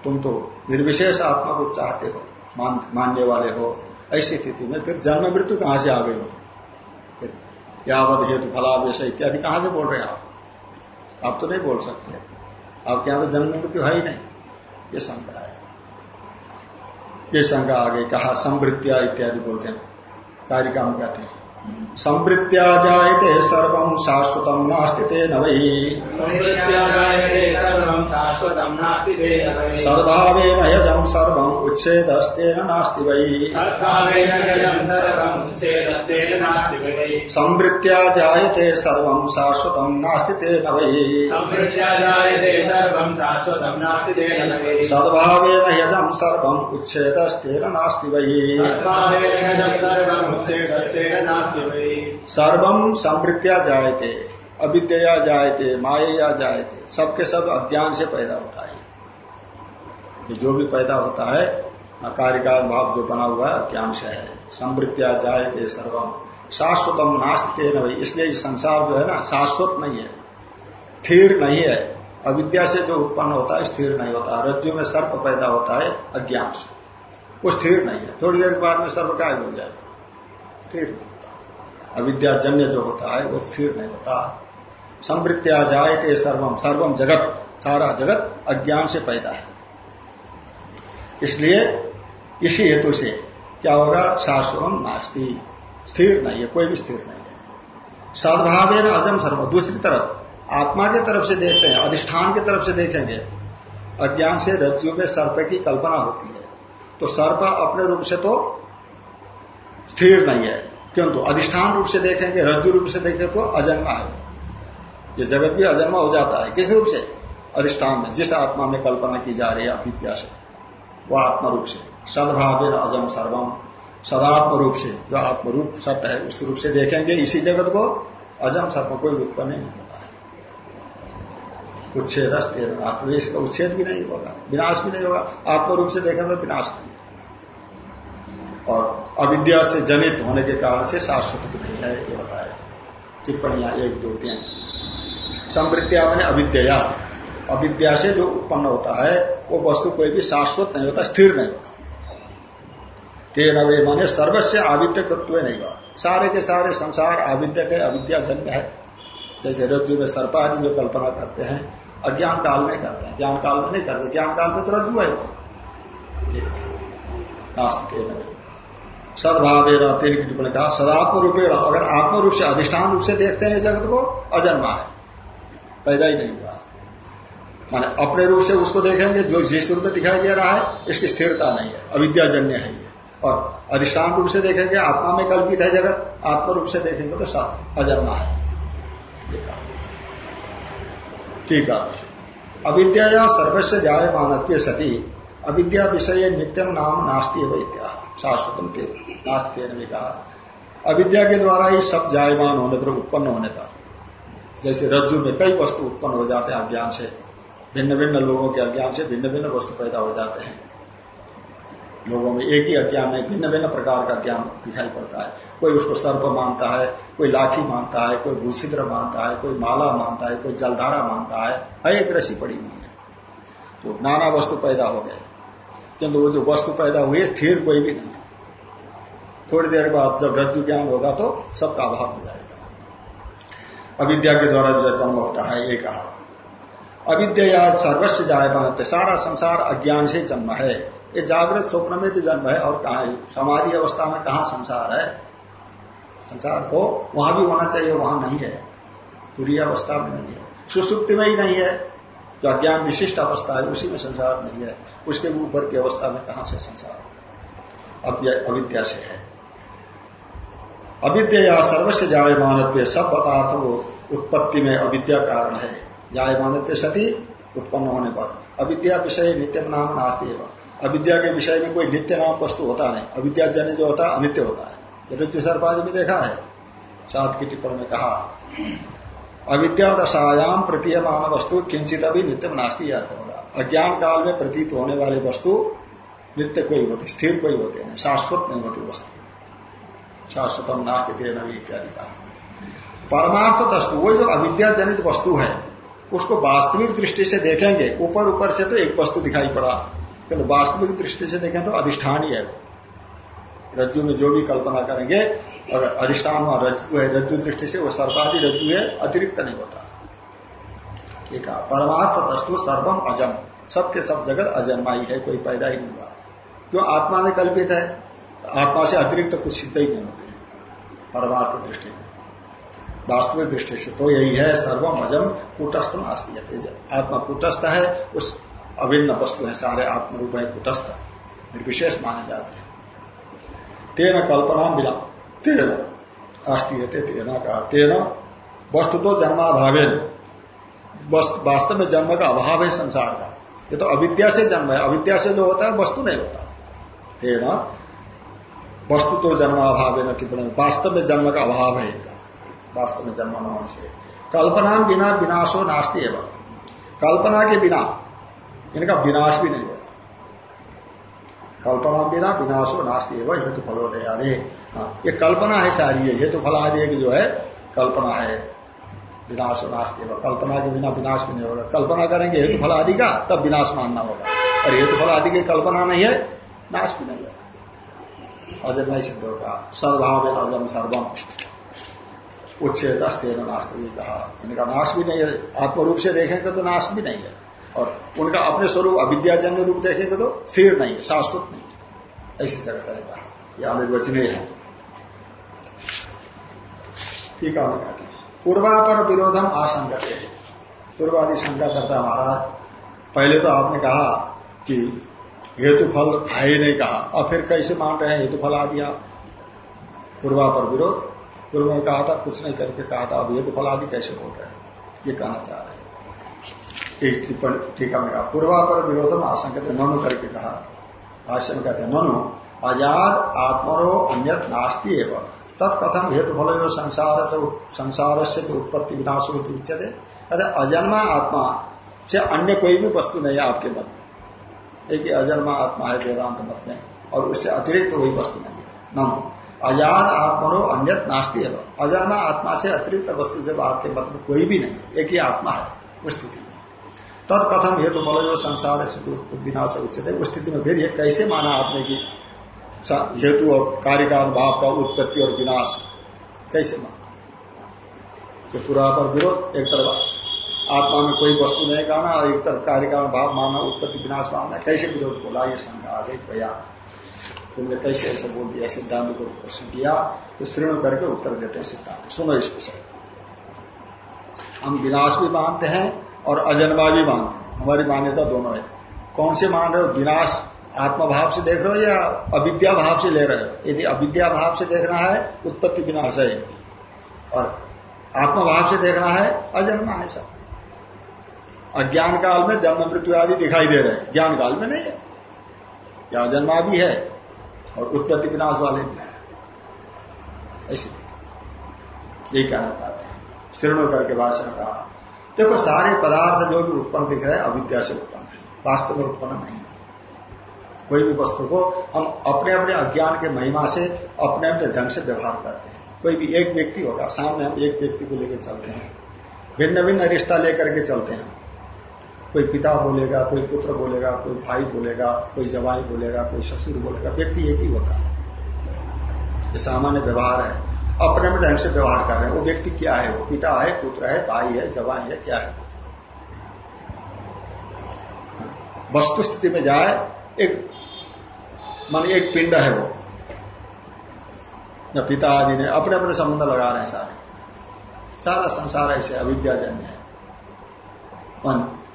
तुम तो निर्विशेष आत्मा को चाहते हो मान, मानने वाले हो ऐसी स्थिति में फिर जन्म मृत्यु कहाँ से आ गए हो? फिर यावत हेतु फलावेश इत्यादि कहाँ से बोल रहे हैं आप? आप तो नहीं बोल सकते। आपके यहाँ तो जन्म मृत्यु है ही नहीं। ये शंका है। ये शंका आ गई कहा समृत्या इत्यादि बोलते हैं। कारिका में कहते हैं। संवृत्त्या जायते सर्वं शाश्वतं नास्ति तेन सद्भावेन यजं सर्वम् उच्छेदस्तेन नास्ति वै। संवृत्त्या जायते सर्वं शाश्वतं नास्ति तेन वै। सद्भावेन यजं सर्वम् उच्छेदस्तेन नास्ति वै। सर्वम समृद्धिया जायते, अविद्या जायते माया जायते, सबके सब अज्ञान से पैदा होता है। ये जो भी पैदा होता है कार्यकाल भाव जो बना हुआ है, अज्ञान से है। समृद्धिया जायते सर्वम शाश्वतम नास्ते न इसलिए संसार जो है ना, शाश्वत नहीं है। स्थिर नहीं है। अविद्या से जो उत्पन्न होता है, स्थिर नहीं होता रज्जु में सर्प पैदा होता है, अज्ञान से। वो स्थिर नहीं है। थोड़ी देर बाद में सर्प गायब हो जाएगा। स्थिर अविद्याजन्य जो होता है, वो स्थिर नहीं होता। संवृत्तिया जाए थे सर्वम सर्वम जगत, सारा जगत अज्ञान से पैदा है। इसलिए इसी हेतु से क्या होगा? शाश्वतम नास्ती। स्थिर नहीं है, कोई भी स्थिर नहीं है। सद्भाव अजम सर्व। दूसरी तरफ़, आत्मा की तरफ़ से देखते हैं, अधिष्ठान की तरफ़ से देखेंगे, अज्ञान से रज्जु में सर्प की कल्पना होती है। तो सर्प अपने रूप से तो स्थिर नहीं है। किंतु अधिष्ठान रूप से देखेंगे, रज्जु रूप से देखें तो अजन्मा है। ये जगत भी अजन्मा हो जाता है। किस रूप से? अधिष्ठान में। जिस आत्मा में कल्पना की जा रही है अविद्या से। वह आत्मा रूप से। सदभाव अजम सर्वम। सदात्म रूप से। जो आत्म रूप सत्य है, उस रूप से देखेंगे। इसी जगत को अजम सर्व कोई उत्पन्न नहीं होता है। उच्छेद उच्छेद भी नहीं होगा। विनाश भी नहीं होगा। आत्म रूप से देखेंगे विनाश नहीं। और अविद्या से जनित होने के कारण से शाश्वत भी नहीं है, ये बताया। टिप्पणियाँ एक, दो, तीन। समृद्धिया मैंने अविद्या। अविद्या से जो उत्पन्न होता है, वो वस्तु कोई भी शाश्वत नहीं होता, स्थिर नहीं होता। तेन वे माने सर्वस्व आविद्य तत्व नहीं हुआ। सारे के सारे संसार आविद्य के अविद्या जन्म है। जैसे रज्जु में सर्प आदि जो कल्पना करते हैं, अज्ञान काल में करते हैं। ज्ञान काल में नहीं करते, ज्ञान काल में तो रज्जु है वो। नास्ते सदभाव की टिप्पणी सदात्म रूपेण अगर आत्म रूप से अधिष्ठान रूप से देखते हैं जगत को, अजन्मा है। पैदा ही नहीं हुआ। माने अपने रूप से उसको देखेंगे, जो जिस रूप में दिखाई दे रहा है, इसकी स्थिरता नहीं है, अविद्याजन्य है ये। और अधिष्ठान रूप से देखेंगे, आत्मा में कल्पित है जगत आत्म रूप से देखेंगे तो सब अजन्मा है। ठीक है। अविद्या या सर्वस्व जाय मानत्व सती, अविद्या विषय नित्यम नाम नास्ती है वैद्या शाश्वतम के नास्ती ने कहा, अविद्या के द्वारा ही सब जायमान होने पर उत्पन्न होने पर जैसे रज्जु में कई वस्तु उत्पन्न हो जाते हैं अज्ञान से भिन्न भिन्न लोगों के अज्ञान से भिन्न भिन्न वस्तु पैदा हो जाते हैं। लोगों में एक ही अज्ञान में भिन्न भिन्न प्रकार का ज्ञान दिखाई पड़ता है। कोई उसको सर्प मानता है, कोई लाठी मानता है, कोई भूषिद्र मानता है, कोई माला मानता है, कोई जलधारा मानता है है एक रसी पड़ी हुई है। तो नाना वस्तु पैदा हो गए। किंतु वो जो वस्तु पैदा हुई है स्थिर कोई भी नहीं। थोड़ी देर बाद जब रज्जु ज्ञान होगा तो सबका अभाव हो जाएगा। अविद्या के द्वारा जो जन्म होता है, ये कहा। अविद्या सर्वस्व जाय बनते सारा संसार अज्ञान से जन्म है। ये जागृत स्वप्न में तो जन्म है, और कहा समाधि अवस्था में कहा संसार है? संसार को वहाँ भी होना चाहिए, वहाँ नहीं है। पूरी अवस्था में नहीं है। सुसुप्ति में ही नहीं है। जो अज्ञान विशिष्ट अवस्था है, उसी में संसार नहीं है। उसके ऊपर की अवस्था में कहा से संसार? अविद्या से है। अविद्या सर्वस्व जायमान सब पदार्थ उत्पत्ति में अविद्या कारण है। जायमान सती उत्पन्न होने पर। अविद्या विषय नित्य नाम नास्ती एवं। अविद्या के विषय में कोई नित्य नाम वस्तु होता नहीं। अविद्या जन्य जो होता है, अनित्य होता है। ऋतु सर्पादि में देखा है। सात की टिप्पणी में कहा, अविद्या दशायाम प्रतीयमान वस्तु किंचित अभी नित्य नास्ती अर्थ होगा। अज्ञान काल में प्रतीत होने वाले वस्तु नित्य कोई होती, स्थिर कोई होते नहीं, शाश्वत नहीं होती वस्तु। शाश्वतम नास्ती देना इत्यादि कहा परमार्थ वस्तु वो जो अविद्या जनित वस्तु है, उसको वास्तविक दृष्टि से देखेंगे। ऊपर ऊपर से तो एक वस्तु दिखाई पड़ा। किंतु तो वास्तविक दृष्टि से देखें तो अधिष्ठान ही। है रज्जु में जो भी कल्पना करेंगे, अगर अधिष्ठान रज्जु है, रज्जु दृष्टि से वो सर्वाधि रज्जु है, अतिरिक्त नहीं होता। एक परमार्थ तस्तु सर्वम अजम। सबके सब जगत अजन्मा ही है, कोई पैदा ही नहीं हुआ। क्यों? आत्मा में कल्पित है। आत्मा से अतिरिक्त तो कुछ सिद्ध ही नहीं होते परमार्थ दृष्टि वास्तविक दृष्टि से तो यही है सर्वम अजम कूटस्थ आस्ती आत्मा कूटस्थ है, उस अभिन्न वस्तु है, सारे आत्मरूप है, कुटस्थ, निर्विशेष माने जाते हैं। तेना कल्पना मिला तेना आस्ती है तेना कहा तेना, वस्तु तो जन्माभावे वास्तव में जन्म का अभाव है संसार का। ये तो अविद्या से जन्म है। अविद्या से जो होता है, वस्तु नहीं होता। तेना वस्तु तो जन्माभाव है टिप्पणी वास्तव में जन्म का अभाव है इनका। वास्तव में जन्म न होने से। कल्पना बिना विनाशो नास्ती एवं। कल्पना के बिना इनका विनाश भी नहीं होगा। कल्पना बिना विनाश हो नास्ती है हेतु फलोदय आदि हाँ, ये कल्पना है सारी है हेतु फल आदि जो है कल्पना है। विनाश हो नास्ती है कल्पना के बिना विनाश भी नहीं होगा। कल्पना करेंगे हेतु फल आदि का तब विनाश मानना होगा। और हेतु फल आदि की कल्पना नहीं है नाश भी नहीं होगा। नहीं सिद्ध होगा सर्वभाव अजम सर्वम उच्छेद अस्तेन नास्ती कहा इनका नाश भी नहीं है। आत्मरूप से देखेंगे तो नाश भी नहीं है। और उनका अपने स्वरूप अविद्याजन्य रूप देखेंगे तो स्थिर नहीं है, शाश्वत नहीं है। ऐसी जगत है कहा यह निर्वचनीय है। ठीक है हैं। पूर्वापर विरोधम आशंकते है। पूर्वादि शंका करता महाराज, पहले तो आपने कहा कि हेतु फल है ही नहीं कहा। और फिर कैसे मान रहे हैं? हेतु फल आ दिया। पूर्वापर विरोध। पूर्व में कहा था, कुछ नहीं करके कहा था। अब हेतु फल आदि कैसे बोल रहे हैं? ये कहना चाह रहे हैं। एक टिप्पणी, टीका में कहा, पूर्वापर विरोधम आशंक ननु करके कहा। भाष्य में कहते ननु, अजाद आत्मरो अन्य नास्ती एवं। तत्कथम हेतु फल जो संसार संसार से उत्पत्ति विनाश होती उच्चते अजन्मा आत्मा से अन्य कोई भी वस्तु नहीं है आपके मत में। एक अजन्मा आत्मा है, वेदांत मत में, और उससे अतिरिक्त तो वही वस्तु नहीं है। ननु अजाद आत्मरो अन्य नास्ती एवं। अजन्मा आत्मा से अतिरिक्त वस्तु जब आपके मत में कोई भी नहीं है, एक ही आत्मा है उस स्थिति में तत्कथम हेतु बल जो संसार विनाश उचित है उस स्थिति में फिर ये कैसे माना आपने की हेतु और कार्यकाल, भाव का उत्पत्ति और विनाश, कैसे माना? पूरा पर विरोध, एक तरफ़ आत्मा में कोई वस्तु नहीं कहना एक तरफ़ कार्यकाल भाव मानना उत्पत्ति, विनाश मानना कैसे विरोध बोला, ये शंका आ गई, भैया, तुमने कैसे ऐसे बोल दिया, सिद्धांत को प्रश्न किया तो श्रेणु करके उत्तर देते हैं सिद्धांत। सुनो इसको सर। हम विनाश भी मानते हैं और अजन्मा भी मानते हैं। हमारी मान्यता दोनों है। कौन से मान रहे हो? विनाश आत्मभाव से देख रहे हो या अविद्या भाव से ले रहे हो? यदि अविद्या भाव से देखना है, उत्पत्ति विनाश है। और आत्मभाव से देखना है, अजन्मा है सब। अज्ञान काल में जन्म, मृत्यु आदि दिखाई दे रहे हैं। ज्ञान काल में नहीं है। या अजन्मा भी है और उत्पत्ति विनाश वाले भी है। ऐसी यही कहना चाहते हैं। श्रेणु करके भाषण कहा, देखो, सारे पदार्थ जो भी उत्पन्न दिख रहे हैं, अविद्या से उत्पन्न है। वास्तव में उत्पन्न नहीं है। कोई भी वस्तु को हम अपने अपने अज्ञान के महिमा से, अपने अपने ढंग से व्यवहार करते हैं। कोई भी एक व्यक्ति होगा, सामने हम एक व्यक्ति को लेकर चलते हैं। भिन्न भिन्न रिश्ता लेकर के चलते हैं। कोई पिता बोलेगा, कोई पुत्र बोलेगा, कोई भाई बोलेगा, कोई जवाई बोलेगा, कोई ससुर बोलेगा, व्यक्ति एक ही होता है। ये सामान्य व्यवहार है। अपने अपने ढंग से व्यवहार कर रहे हैं। वो व्यक्ति क्या है? वो पिता है, पुत्र है, भाई है, जवाई है, क्या है? वस्तु स्थिति में जाए, एक, मान एक पिंड है वो। या पिता आदि ने अपने अपने संबंध लगा रहे हैं सारे। सारा संसार ऐसे अविद्याजन्य है।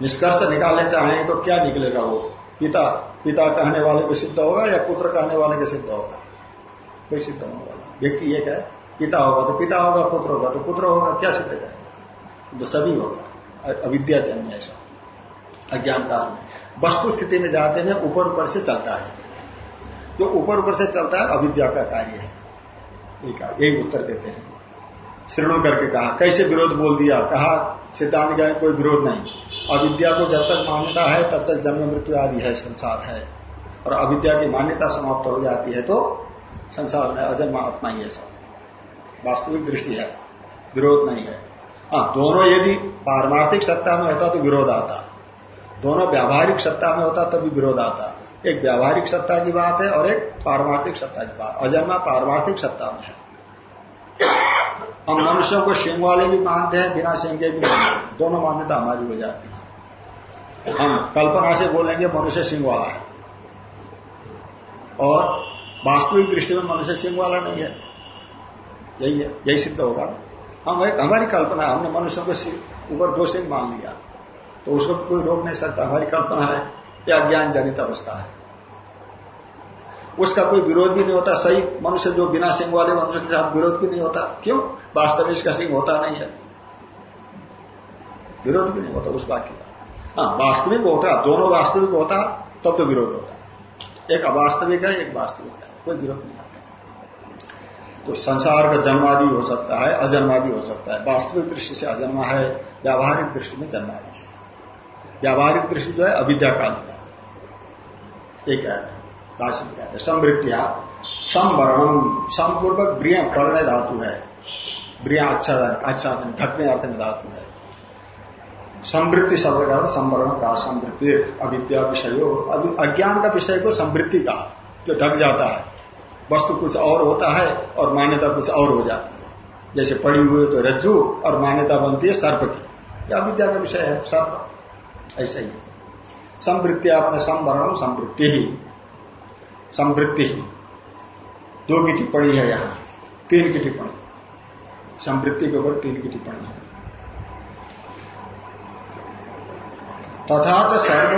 निष्कर्ष निकालने चाहें तो क्या निकलेगा वो? पिता पिता कहने वाले को सिद्ध होगा या पुत्र कहने वाले को सिद्ध होगा? कोई सिद्ध होने वाला व्यक्ति एक है, पिता होगा तो पिता होगा, पुत्र होगा तो पुत्र होगा, क्या सिद्ध करेगा? तो सभी होगा। अविद्याजन्य ऐसा। अज्ञान काल में। वस्तु स्थिति में जाते हैं, ऊपर ऊपर से चलता है। जो ऊपर ऊपर से चलता है, अविद्या का कार्य है। यही उत्तर देते हैं। श्रेणु करके कहा, कैसे विरोध बोल दिया? कहा, सिद्धांत गए कोई विरोध नहीं। अविद्या को जब तक मान्यता है, तब तक जन्म, मृत्यु आदि है, संसार है। और अविद्या की मान्यता समाप्त हो जाती है तो संसार में अजन्म आत्मा ही है सब। वास्तविक दृष्टि है, विरोध नहीं है। हाँ दोनों यदि पारमार्थिक सत्ता में होता तो विरोध आता। दोनों व्यावहारिक सत्ता में होता तभी विरोध आता। एक व्यावहारिक सत्ता की बात है और एक पारमार्थिक सत्ता की बात। अजन्मा पारमार्थिक सत्ता में है। हम मनुष्यों को सिंह वाले भी मानते हैं, बिना सिंह के भी मानते हैं। दोनों मान्यता हमारी हो जाती है। हम कल्पना से बोलेंगे, मनुष्य सिंह वाला है। और वास्तविक दृष्टि में मनुष्य सिंह वाला नहीं है। यही है, यही सिद्ध होगा। हम एक, हमारी कल्पना है, हमने मनुष्य को ऊपर दो सिंह मान लिया। तो उसको कोई रोक नहीं सकता। हमारी कल्पना है, या ज्ञान जनित अवस्था है। उसका कोई विरोध भी नहीं होता, सही। मनुष्य जो बिना सिंह वाले मनुष्य के साथ विरोध भी नहीं होता। क्यों? वास्तव में इसका सिंह होता नहीं है। विरोध भी नहीं होता उस वाक्य का हाँ वास्तविक होता, दोनों वास्तविक होता, तब तो विरोध होता। एक अवास्तविक है, एक वास्तविक है, कोई विरोध नहीं आता। तो संसार का जन्मादि हो सकता है, अजन्मा भी हो सकता है। वास्तविक दृष्टि से अजन्मा है, व्यावहारिक दृष्टि में जन्मादि है। व्यावहारिक दृष्टि जो है अविद्या कालिका एक है। भाषण कहते हैं समृद्धिया संवरणम समपूर्वक ब्रिय पर्ण धातु है। ब्रिया आच्छादन आच्छादन ढकने अर्थ में धातु है। समृद्धि शब्द का संवरण का समृद्धि अविद्या विषय अज्ञान का विषय को समृद्धि का, जो ढक जाता है। वस्तु कुछ और होता है और मान्यता कुछ और हो जाती है। जैसे पड़ी हुई तो रज्जु और मान्यता बनती है सर्प की। यह विद्या का विषय है, सर्प। ऐसा ही समृत्या मान संवरण समृद्धि ही। ही। दो की टिप्पणी है यहाँ। तीन की टिप्पणी। समृद्धि के ऊपर तीन की टिप्पणी है। तथा सर्व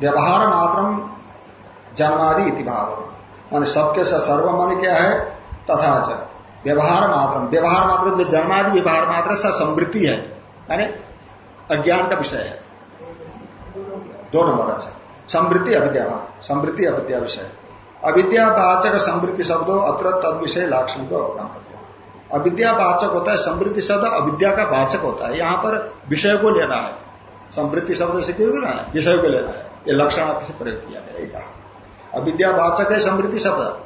व्यवहार मात्र जन्मादि इति भाव। मान सबके सर्व मन क्या है? तथा व्यवहार मात्र व्यवहार मात्र जो जन्मादि व्यवहार मात्र स समृद्धि है। यानी अज्ञान का विषय है। दो नंबर अच्छा समृद्धि अविद्या। समृद्धि अविद्या विषय। अविद्यावाचक समृद्धि शब्दों अत्र तद विषय लाक्षण को अवगम अविद्यावाचक होता है समृद्धि शब्द अविद्या का वाचक होता है। यहाँ पर विषय को लेना है। समृद्धि शब्द से क्यों लेना है, विषय को लेना है। ये लक्षण से प्रयोग किया गया कहा अविद्यावाचक है समृद्धि शब्द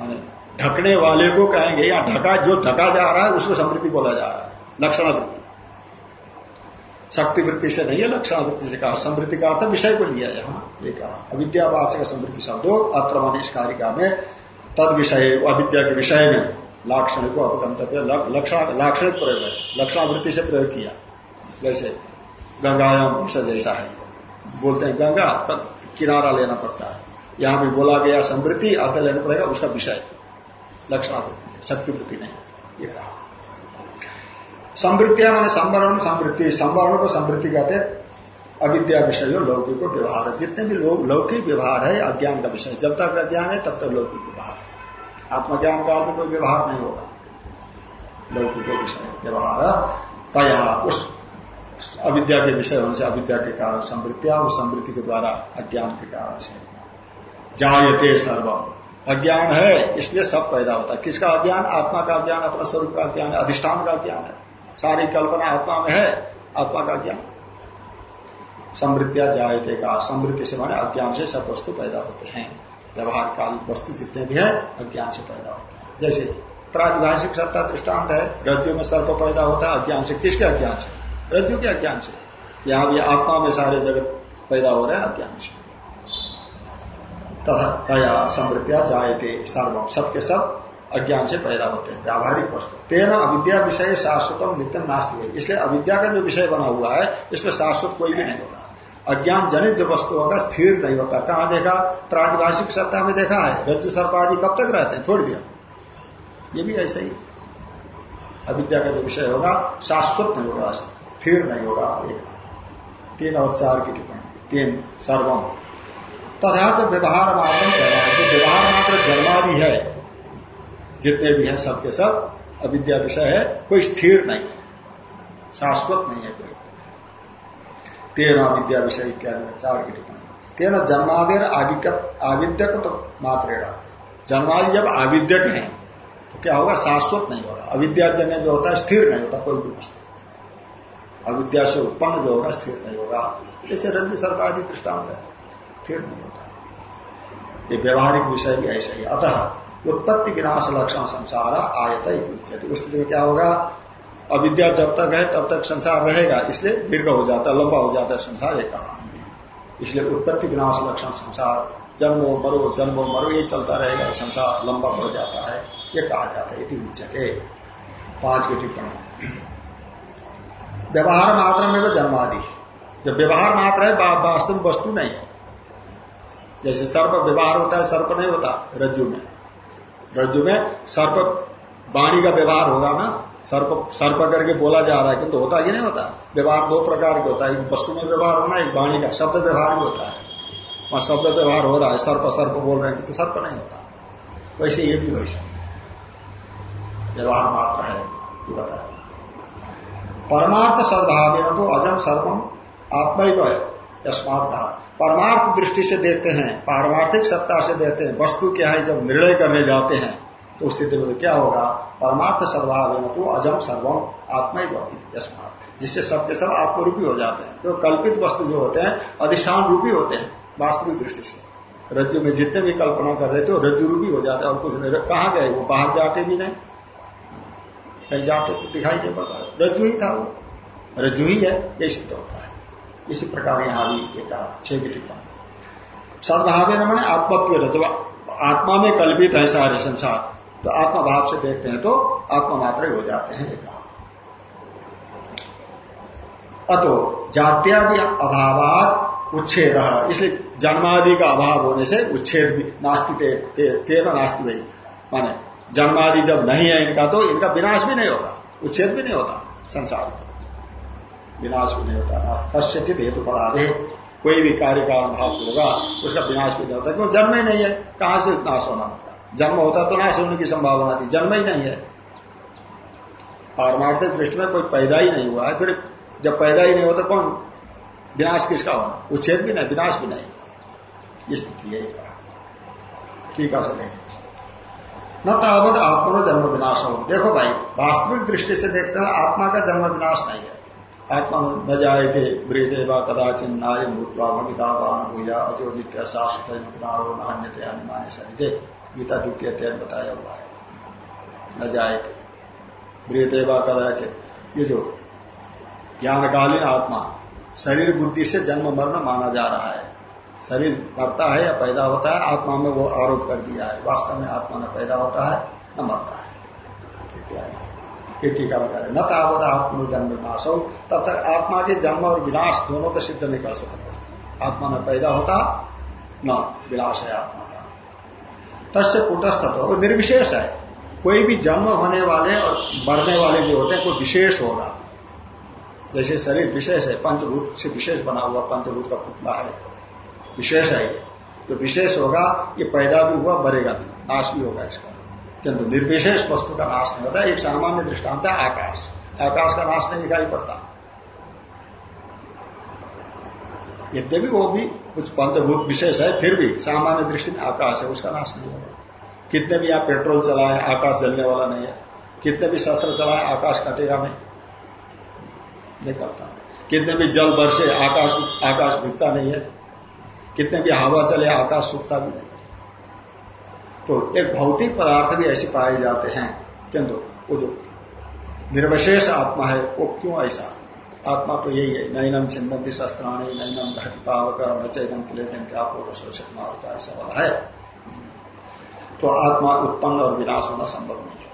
माने ढकने वाले को कहेंगे, या ढका, जो ढका जा रहा है, उसको समृद्धि बोला जा रहा है। लक्षण वृत्ति शक्ति वृत्ति से नहीं है लक्षण वृत्ति से कहा। समृद्धि का अर्थ विषय को लिया यहाँ ये कहा। अविद्यावाचक समृद्धि शब्दो अत्र मन इस कारिका में तद विषय अविद्या के विषय में लाक्षण को अपगंतव्य लक्षण, लाक्षणिक प्रयोग है। लक्षणावृत्ति से प्रयोग किया। जैसे गंगायाम जैसा है। बोलते हैं, गंगा किनारा लेना पड़ता है। यहाँ भी बोला गया समृद्धि, अर्थ लेना पड़ेगा, उसका विषय। लक्षणावृत्ति शक्ति वृत्ति नहीं ये कहा। समृद्धिया मैंने संवरण समृद्धि संवरण को समृद्धि कहते हैं। अविद्या विषय लौकिक व्यवहार है। जितने भी लोग लौकिक व्यवहार है, अज्ञान का विषय जब तक अज्ञान है, तब तक लौकिक व्यवहार है। आत्मज्ञान काल में कोई व्यवहार नहीं होगा। लौकिक विषय व्यवहार तया उस अविद्या के विषय होने से अविद्या के कारण समृद्धिया और समृद्धि के द्वारा अज्ञान के कारण से। जायते सर्वम। अज्ञान है, इसलिए सब पैदा होता है। किसका अज्ञान? आत्मा का ज्ञान अपना स्वरूप का ज्ञान अधिष्ठान का ज्ञान है। सारी कल्पना आत्मा में है, आत्मा का ज्ञान। समृद्धिया जायते का, समृद्धि से माने अज्ञान से सब वस्तु पैदा होते हैं। व्यवहार काल, वस्तु जितने भी है, अज्ञान से पैदा होते हैं। जैसे प्रातिभाषिक सत्ता दृष्टांत है, रज्जु में सर्प पैदा होता है, अज्ञान से। किसके अज्ञान से? रज्जु के अज्ञान से। यहाँ भी आत्मा में सारे जगत पैदा हो रहे हैं, अज्ञान से। तथा तया समृद्धिया जायते सर्वम, सबके सब अज्ञान से पैदा होते हैं, व्यावहारिक वस्तु। तेना अविद्या विषय शाश्वतम नित्यम नास्ती इसलिए अविद्या का जो विषय बना हुआ है, इसमें शाश्वत कोई भी नहीं होगा। अज्ञान जनित जो वस्तु होगा, स्थिर नहीं होता। कहाँ देखा? प्रातिभाषिक सत्ता में देखा है। रज्जु सर्पादि कब तक रहते हैं? थोड़ी देर। ये भी ऐसा ही। अविद्या का जो विषय होगा, शाश्वत नहीं होगा, स्थिर नहीं होगा। एक, तीन और चार की टिप्पणी। तीन, सर्वम। तथा जो व्यवहार मात्र जो व्यवहार मात्र जन्मादि है। जितने भी हैं सबके सब अविद्या विषय है, कोई स्थिर नहीं है। शाश्वत नहीं है कोई। तेना विद्या विषय इत्यादि में चार की टिप्पणी। तेना जन्मादेर आविद्यक तो मात्रेड़ा जन्मादि जब आविद्यक है तो क्या होगा? शाश्वत नहीं होगा। अविद्याजन्य जो होता है, स्थिर नहीं होता, कोई भी वस्तु। अविद्या से उत्पन्न जो होगा, स्थिर नहीं होगा। जैसे रंज सर्प आदि दृष्टांत है, स्थिर नहीं होता। ये व्यवहारिक विषय भी ऐसा ही। अतः उत्पत्ति विनाश लक्षण संसार आयत उस स्थिति में क्या होगा? अविद्या जब तक है, तब तक संसार रहेगा, इसलिए दीर्घ हो जाता है, लंबा हो जाता है संसार एक कहा इसलिए उत्पत्ति विनाश लक्षण संसार, जन्मो मरो जन्मो मरो, ये चलता रहेगा, संसार लंबा हो जाता है, ये कहा जाता है उच्चते पाँच की टिप्पणी। व्यवहार मात्र में वो जन्मादि। जब व्यवहार मात्र है वास्तविक वस्तु नहीं है। जैसे सर्प व्यवहार होता है, सर्प नहीं होता, रज्जु में। रज्जु में सर्प वाणी का व्यवहार होगा ना? सर्प सर्प करके बोला जा रहा है, किंतु होता ही नहीं होता। व्यवहार दो प्रकार के होता है। एक वस्तु में व्यवहार होना, एक वाणी का शब्द व्यवहार भी होता है। वहाँ शब्द व्यवहार हो रहा है, सर्प सर्प बोल रहे हैं, किंतु सर्प नहीं होता। वैसे ये भी वैसा व्यवहार मात्र है, ये बताया। परमार्थ सद्भाव तो अजम सर्वम आत्मा ही है यस्मात परमार्थ दृष्टि से देखते हैं, पारमार्थिक सत्ता से देखते हैं, वस्तु क्या है, जब निर्णय करने जाते हैं तो स्थिति में तो क्या होगा? परमार्थ सर्वभाव है तो अजम सर्वम आत्मा ही जिससे सबके सब आत्मरूपी हो जाते हैं। जो कल्पित वस्तु जो होते हैं, अधिष्ठान रूपी होते हैं, वास्तविक दृष्टि से। रज्जु में जितने भी कल्पना कर रहे थे, वो रज्जु रूपी हो जाते हैं, और कुछ नहीं। कहाँ गए वो? बाहर जाते भी नहीं। कहीं जाते तो दिखाई नहीं पड़ता। रज्जु ही था वो। रज्जु ही है ये सिद्ध होता है। इसी प्रकार यहाँ भी ये कहा छह की। टिप्पणी सद्भाव न मैंने आत्मत्व जब आत्मा में कल्पित है सारे संसार। तो आत्मा भाव से देखते हैं तो आत्मा मात्र हो जाते हैं। ये कहा अतो जात्यादि अभावात उच्छेद। इसलिए जन्मादि का अभाव होने से उच्छेद भी नास्ति तेरह नास्ति भाई माने जन्मादि जब नहीं है इनका तो इनका विनाश भी नहीं होगा। उच्छेद भी नहीं होता संसार का विनाश भी नहीं होता कश्यचित हेतु पदाधे कोई भी कार्य का अभाव होगा, उसका विनाश भी नहीं होता क्यों? जन्म ही नहीं है। कहाँ से नाश होना होता? जन्म होता तो नाश होने की संभावना थी। जन्म ही नहीं है। पारमार्थिक दृष्टि में कोई पैदा ही नहीं हुआ है। फिर जब पैदा ही नहीं होता कौन? विनाश किसका होना? उच्छेद भी नहीं, विनाश भी नहीं स्थिति है। ठीक है सर न तावत आत्मा जन्म विनाश हो देखो भाई, वास्तविक दृष्टि से देखते हैं, आत्मा का जन्म विनाश नहीं है। आत्मा न ब्रेदे व कदाचिन नाय भूतवा भविता भूया अजो नित्य नान्यते अनुमाने शरीर गीता द्वितीय अध्याय बताया हुआ है। न ब्रेदे व कदाचित ये जो ज्ञानकालीन आत्मा, शरीर बुद्धि से जन्म मरण माना जा रहा है। शरीर मरता है या पैदा होता है, आत्मा में वो आरोप कर दिया है। वास्तव में आत्मा न पैदा होता है, न मरता है। ये टीका बता रहे। न तावत आत्म जन्म विनाश हो, तब तक आत्मा के जन्म और विनाश दोनों को सिद्ध नहीं कर सकता। आत्मा में पैदा होता, न, विनाश है आत्मा का। तस्य कुटस्थ वो निर्विशेष है। कोई भी जन्म होने वाले और मरने वाले जो होते हैं, कोई विशेष होगा। जैसे शरीर विशेष है, पंचभूत से विशेष बना हुआ पंचभूत का पुतला है। विशेष है ये। तो विशेष होगा, ये पैदा भी हुआ, मरेगा भी। नाश भी होगा इसका। किंतु निर्विशेष वस्तु का नाश नहीं होता, एक सामान्य दृष्टांत है आकाश। आकाश का नाश नहीं दिखाई पड़ता। यद्यपि वो भी कुछ पंचभूत विशेष है, फिर भी सामान्य दृष्टि में आकाश है, उसका नाश नहीं होगा। कितने भी आप पेट्रोल चलाए, आकाश जलने वाला नहीं है। कितने भी शस्त्र चलाए, आकाश कटेगा नहीं। नहीं करता। कितने भी जल बरसे, आकाश आकाश दिखता नहीं है। कितने भी हवा चले, आकाश सूखता भी नहीं। तो एक भौतिक पदार्थ भी ऐसे पाए जाते हैं। किंतु वो जो निर्विशेष आत्मा है, वो क्यों ऐसा? आत्मा तो यही है नैनम चिन्हती शस्त्राणी नैनम धरती पावक, न चैनम किले शोषित मारता ऐसा वाला है। तो आत्मा उत्पन्न और विनाश होना संभव नहीं है।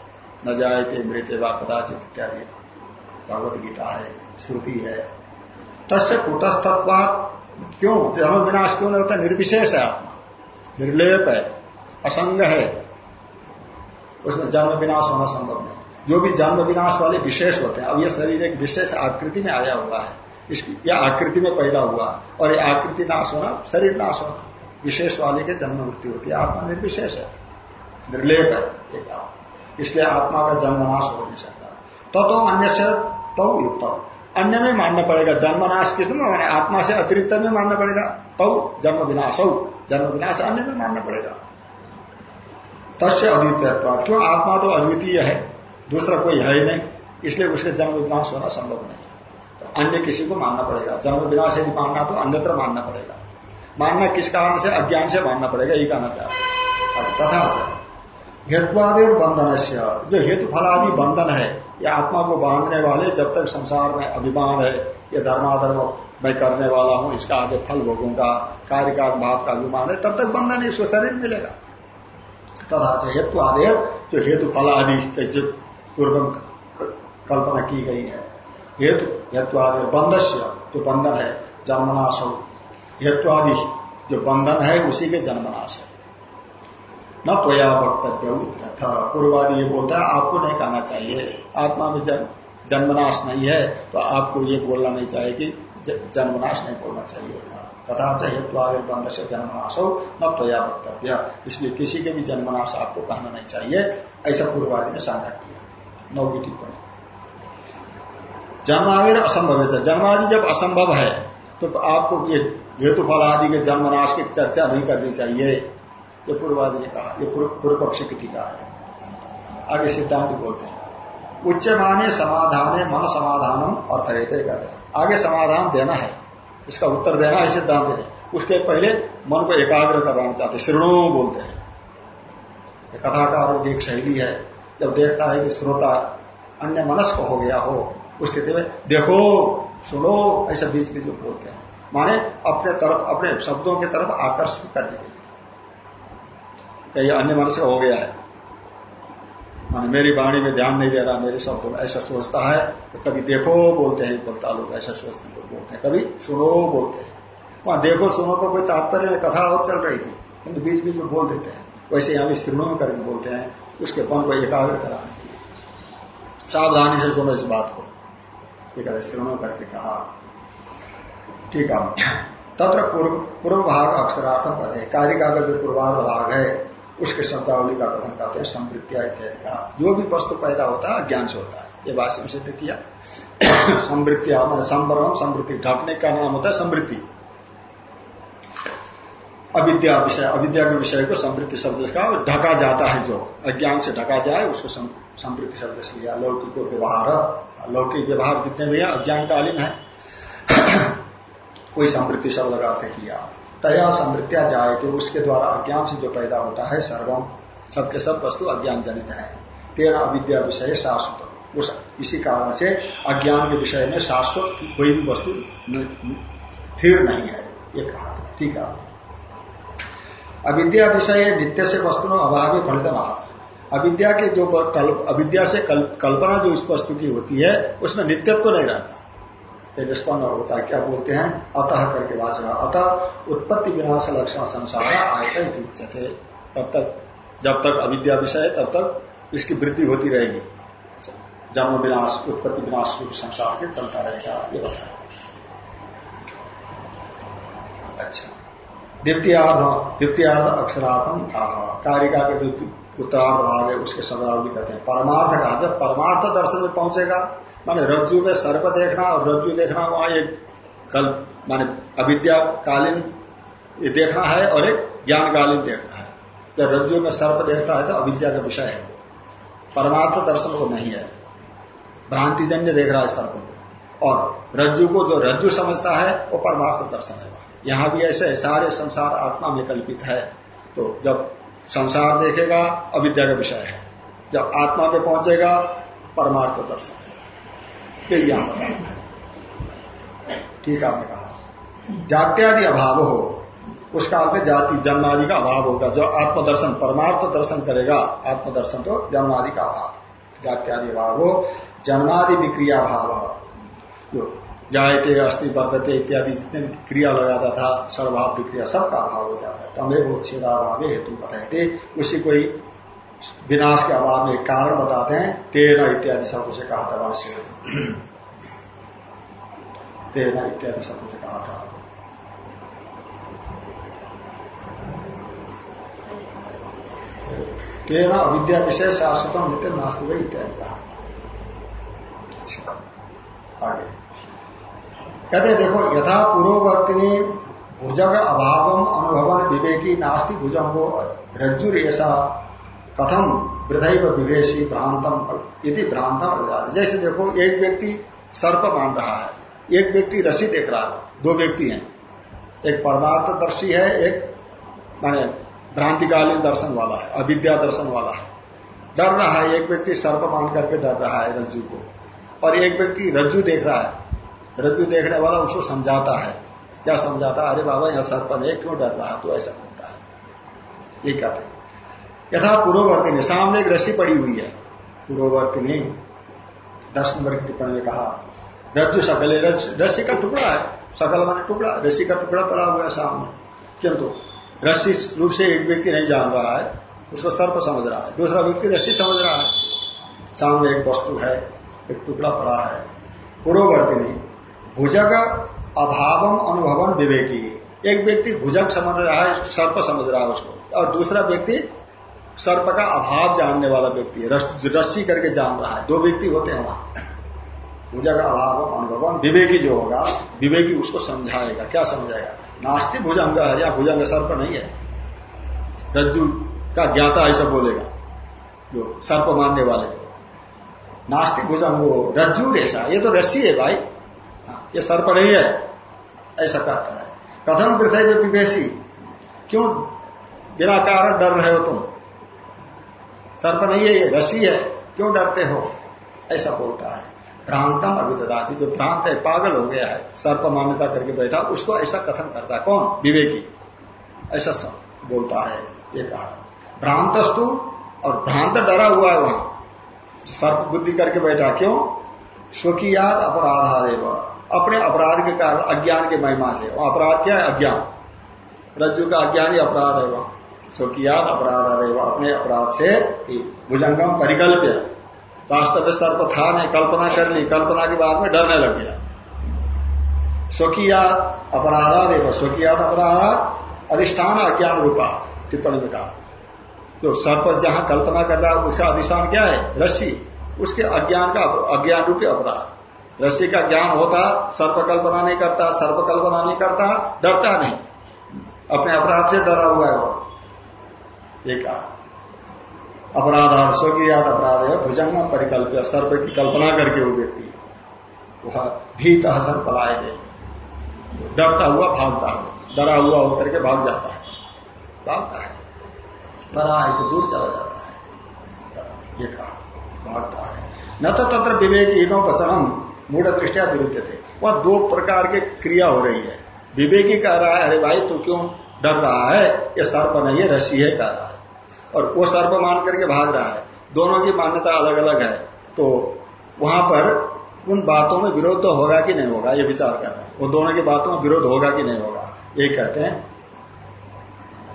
न जाए थे मृत व कदाचित इत्यादि। भगवत गीता है, श्रुति है। तस्य कुटस्थत्वात क्यों? जन्म विनाश क्यों नहीं होता? निर्विशेष है आत्मा। निर्लेप है। असंग है। उसमें जन्म विनाश होना संभव नहीं। जो भी जन्म विनाश वाले विशेष होते हैं, अब यह शरीर एक विशेष आकृति में आया हुआ है। इसकी यह आकृति में पैदा हुआ। और यह आकृति नाश होना, शरीर नाश होना, विशेष वाले के जन्म मृत्यु होती है। आत्मा निर्विशेष है। निर्लेप है एक इसलिए आत्मा का जन्म नाश हो नहीं सकता। तो तो अन्य से तो युक्त। अन्य में मानना पड़ेगा, जन्म नाश किस माने आत्मा से अतिरिक्त में मानना पड़ेगा। तो जन्म विनाश। हो जन्म विनाश अन्य में मानना पड़ेगा। तस्य अद्वितीय क्यों? आत्मा तो अद्वितीय है, दूसरा कोई है ही नहीं, इसलिए उसके जन्म विनाश होना संभव नहीं है। तो अन्य किसी को मानना पड़ेगा। जन्म विनाश यदि मानना तो अन्यत्र मानना पड़ेगा। मानना किस कारण से? अज्ञान से मानना पड़ेगा, यही कहना चाहते हैं। तथा हेत्वादेव बंधन से जो हेतु फलादि बंधन है, ये आत्मा को बांधने वाले जब तक संसार में अभिमान है, ये धर्माधर्म मैं करने वाला हूँ, इसका आगे फल भोगूँगा कार्य का भाव का अभिमान है, तब तक बंधन इसको शरीर मिलेगा। तथा हेतु आदेव जो हेतु फल आदि पूर्व कल्पना की गई है। हेतु हेतु हेत्वादि बंधस्य, जो बंधन है जन्मनाश हो हेत्वादि जो बंधन है, उसी के जन्मनाश है। न तो त्वया वक्तव्य पूर्वादि ये बोलता है, आपको नहीं कहना चाहिए। आत्मा में जन्म जन्मनाश नहीं है तो आपको ये बोलना नहीं चाहिए कि जन्मनाश नहीं बोलना चाहिए। तथा हेत्वादि बंध से जन्मनाश हो न त्वया वक्तव्य। इसलिए किसी के भी जन्मनाश आपको कहना नहीं चाहिए। ऐसा पूर्वादि ने साझा किया। नौ की टिप्पणी। जन्मादि असंभव है जन्मादि जब असंभव है तो आपको ये हेतु फल आदि के जन्मनाश की चर्चा नहीं करनी चाहिए। ये पूर्वादि ने कहा। ये पूर्व पक्ष की टीका है। आगे सिद्धांत बोलते हैं। उच्च माने समाधान मन समाधानम अर्थ हैं आगे समाधान देना है। इसका उत्तर देना है, सिद्धांत ने उसके पहले मन को एकाग्र करवाना चाहते श्रेणु बोलते हैं। कथाकारों की एक शैली है, जब देखता है कि श्रोता अन्य मनस्क हो गया हो, उस स्थिति में, देखो, सुनो, ऐसा बीच बीच में बोलते हैं। माने अपने तरफ़, अपने शब्दों की तरफ़ आकर्षित करने के लिए। ये अन्य मनस्क हो गया है। माने मेरी वाणी में ध्यान नहीं दे रहा, मेरे शब्दों में ऐसा सोचता है तो कभी देखो बोलते हैं बोलता लोग, ऐसा सोचते बोलते हैं। कभी सुनो बोलते हैं। वहाँ देखो सुनो पर कोई तात्पर्य कथा और चल रही थी, किंतु बीच बीच में बोल देते हैं। वैसे यहाँ भी श्रीणों करके बोलते हैं, उसके पन को एकाग्र कराने के लिए। सावधानी से सुनो इस बात को। ठीक है श्रवण करके कहा। ठीक है। तत्र पूर्व पूर्व भाग अक्षरार्थम पद। है कारिका का जो पूर्वार्ध भाग है उसके शब्दावली का कथन करते हैं समृद्धिया इत्यादि का। जो भी वस्तु पैदा होता है अज्ञान से होता है। ये बात सिद्ध किया। समृद्धिया मैंने संभ्रम समृद्धि ढकने का नाम होता है समृद्धि अविद्या विषय, अविद्या के विषय को समृद्धि शब्द का ढका जाता है जो। अज्ञान से ढका जाए, उसको समृद्धि शब्द से लिया। लौकिक व्यवहार। लौकिक व्यवहार जितने भी है, अज्ञान कालीन है। कोई समृद्धि शब्द का अर्थ किया। तया जाए तो उसके द्वारा अज्ञान से जो पैदा होता है सर्वम सबके सब वस्तु अज्ञान जनित है। तेरा अविद्या विषय शाश्वत। उस इसी कारण से अज्ञान के विषय में शाश्वत कोई भी वस्तु स्थिर नहीं है ये कहा ठीक है। अविद्या विषय नित्य से वस्तु अभाव फलित महा अविद्या के जो अविद्या से कल्प, कल्पना जो इस वस्तु की होती है उसमें नित्यत्व तो नहीं रहता। निष्पन्न होता है क्या बोलते हैं? अतः करके भाषण अतः उत्पत्ति विनाश लक्षण संसार आयता उच्चते तब तक, जब तक अविद्या विषय तब तक इसकी वृद्धि होती रहेगी। जन्म विनाश, उत्पत्ति विनाश रूप संसार के चलता रहेगा, ये बताया। अच्छा। द्वितीयार्ध द्वितीयार्ध अक्षरार्थम कारिका के जो उत्तरार्ध भाग है, उसके शब्दावली कहते हैं। परमार्थ का जब परमार्थ दर्शन में पहुंचेगा। माने रज्जु में सर्प देखना और रज्जु देखना, वहाँ एक कल, माने अविद्या कालीन देखना है और एक ज्ञानकालीन देखना है। जब रज्जु में सर्प देखता है तो अविद्या का विषय है। परमार्थ दर्शन को नहीं है। भ्रांतिजन्य देख रहा है सर्प को। और रज्जु को जो रज्जु समझता है, वो परमार्थ दर्शन है। यहाँ भी ऐसे सारे संसार आत्मा में कल्पित है। तो जब संसार देखेगा, अविद्या का विषय है। जब आत्मा पे पहुंचेगा, परमार्थ दर्शन है। यही यहाँ बताना है ठीक है कहा जात्यादि अभाव हो, उस काल में जाति जन्मादि का अभाव होगा जो आत्मदर्शन, परमार्थ दर्शन करेगा, आत्मदर्शन तो जन्म आदि का अभाव। जात्यादि अभाव हो, जन्मादि विक्रिया भाव जो जायते अस्थि वर्धते इत्यादि जितने भी क्रिया लगाता था सड़भाव विक्रिया सबका अभाव हो जाता है। तमे वो छेदाभाव हेतु बताते उसी कोई विनाश के अभाव में कारण बताते हैं। तेरह इत्यादि शब्द से कहा था भाष्य तेरह इत्यादि शब्द से कहा था तेना अविद्या विषय शाश्वत नित्य नास्तिक इत्यादि कहा। आगे कहते देखो यथा पूर्ववर्तिनी भुजग अभाव अनुभवन विवेकी नास्ति भुजंगो रज्जुर ऐसा कथम वृदय विवेशी भ्रांतम यदि भ्रांतम जैसे देखो, एक व्यक्ति सर्प मान रहा है, एक व्यक्ति रस्सी देख रहा है, दो व्यक्ति हैं। एक परमार्थ दर्शी है, एक माने भ्रांतिकालीन दर्शन वाला है, अविद्या दर्शन वाला है। डर रहा है, एक व्यक्ति सर्प मान करके डर रहा है रज्जु को। और एक व्यक्ति रज्जु देख रहा है, रज्जु देखने वाला उसको समझाता है। क्या समझाता है? अरे बाबा, यहाँ सर्प है क्यों डर रहा तो ऐसा बोलता है। ये कहते हैं? यथा पूर्ववर्ती ने सामने एक रस्सी पड़ी हुई है। पूर्ववर्ती ने दस नंबर की टिप्पणी में कहा, रज्जु सकल रस्सी का टुकड़ा है, सकल माने टुकड़ा, रस्सी का टुकड़ा पड़ा हुआ है सामने। किंतु रस्सी रूप से एक व्यक्ति नहीं जान रहा है, उसको सर्प समझ रहा है, दूसरा व्यक्ति रस्सी समझ रहा है। सामने एक वस्तु है, एक टुकड़ा पड़ा है। पूर्ववर्ती भुजग अभावम अनुभवन विवेकी। एक व्यक्ति भुजक समझ रहा है, सर्प समझ रहा है उसको, और दूसरा व्यक्ति सर्प का अभाव जानने वाला व्यक्ति है। रस्सी करके जान रहा है। दो व्यक्ति होते हैं वहाँ। भुजग अभाव अनुभवन विवेकी जो होगा विवेकी उसको समझाएगा। क्या समझाएगा? नास्ति भुजंग है या भुजंग सर्प नहीं है। रज्जु का ज्ञाता ऐसा बोलेगा जो सर्प मानने वाले को। नास्ति भुजंगो रज्जु रेशा ये तो रस्सी है भाई। हाँ, ये सर्प नहीं है। ऐसा कहता है। कथम पृथ्वी विवेशी क्यों? बिना कारण डर रहे हो तुम। सर्प नहीं है, ये रस्सी है। क्यों डरते हो? ऐसा बोलता है। भ्रांतम अभिदाती जो भ्रांत है, पागल हो गया है सर्प मान्यता करके बैठा, उसको ऐसा कथन करता है। कौन? विवेकी। ऐसा सब बोलता है, ये कहा। भ्रांतस्तु और भ्रांत डरा हुआ है वहाँ। सर्प बुद्धि करके बैठा, क्यों? स्वकीयाद अपराध अपने अपराध के कारण अज्ञान के महिमा से। अपराध क्या है? अज्ञान। रज्जु का अज्ञान ही अपराध है वहाँ। स्वकीयाद अपराध अपने अपराध से भुजंगम परिकल्प वास्तव में सर्प था नहीं, कल्पना कर ली। कल्पना के बाद में डरने लग गया। स्वकीयात अपराधा देव स्वकीयात अपराध। अधिष्ठान अज्ञान रूपा, टिप्पणी में कहा। तो सर्प जहाँ कल्पना कर रहा है उसका अधिष्ठान क्या है? रस्सी। उसके अज्ञान का अज्ञान रूपी अपराध। रस्सी का ज्ञान होता, सर्प कल्पना नहीं करता, सर्प कल्पना नहीं करता, डरता नहीं। अपने अपराध से डरा हुआ है वो। एक अपराध स्वकीयात अपराध है भुजंग परिकल्प सर्प की कल्पना करके वो व्यक्ति वह भीत हसन पलाए गए। डरता हुआ भागता हुआ डरा हुआ होकर के भाग जाता है। भागता है। परा है तो दूर चला जाता है। ये कहा। भागता है। न तो तत्र विवेक इनो वचनम, मूढ़ दृष्टिया विरुद्ध थे। वह दो प्रकार के क्रिया हो रही है। विवेकी कह रहा है, अरे भाई, तू क्यों डर रहा है? ये सर्प नहीं है रसी है, कह रहा है। और वो सर्प मान करके भाग रहा है। दोनों की मान्यता अलग अलग है। तो वहाँ पर उन बातों में विरोध तो होगा कि नहीं होगा, ये विचार कर रहे हैं। वो दोनों की बातों में विरोध होगा कि नहीं होगा, ये कहते हैं।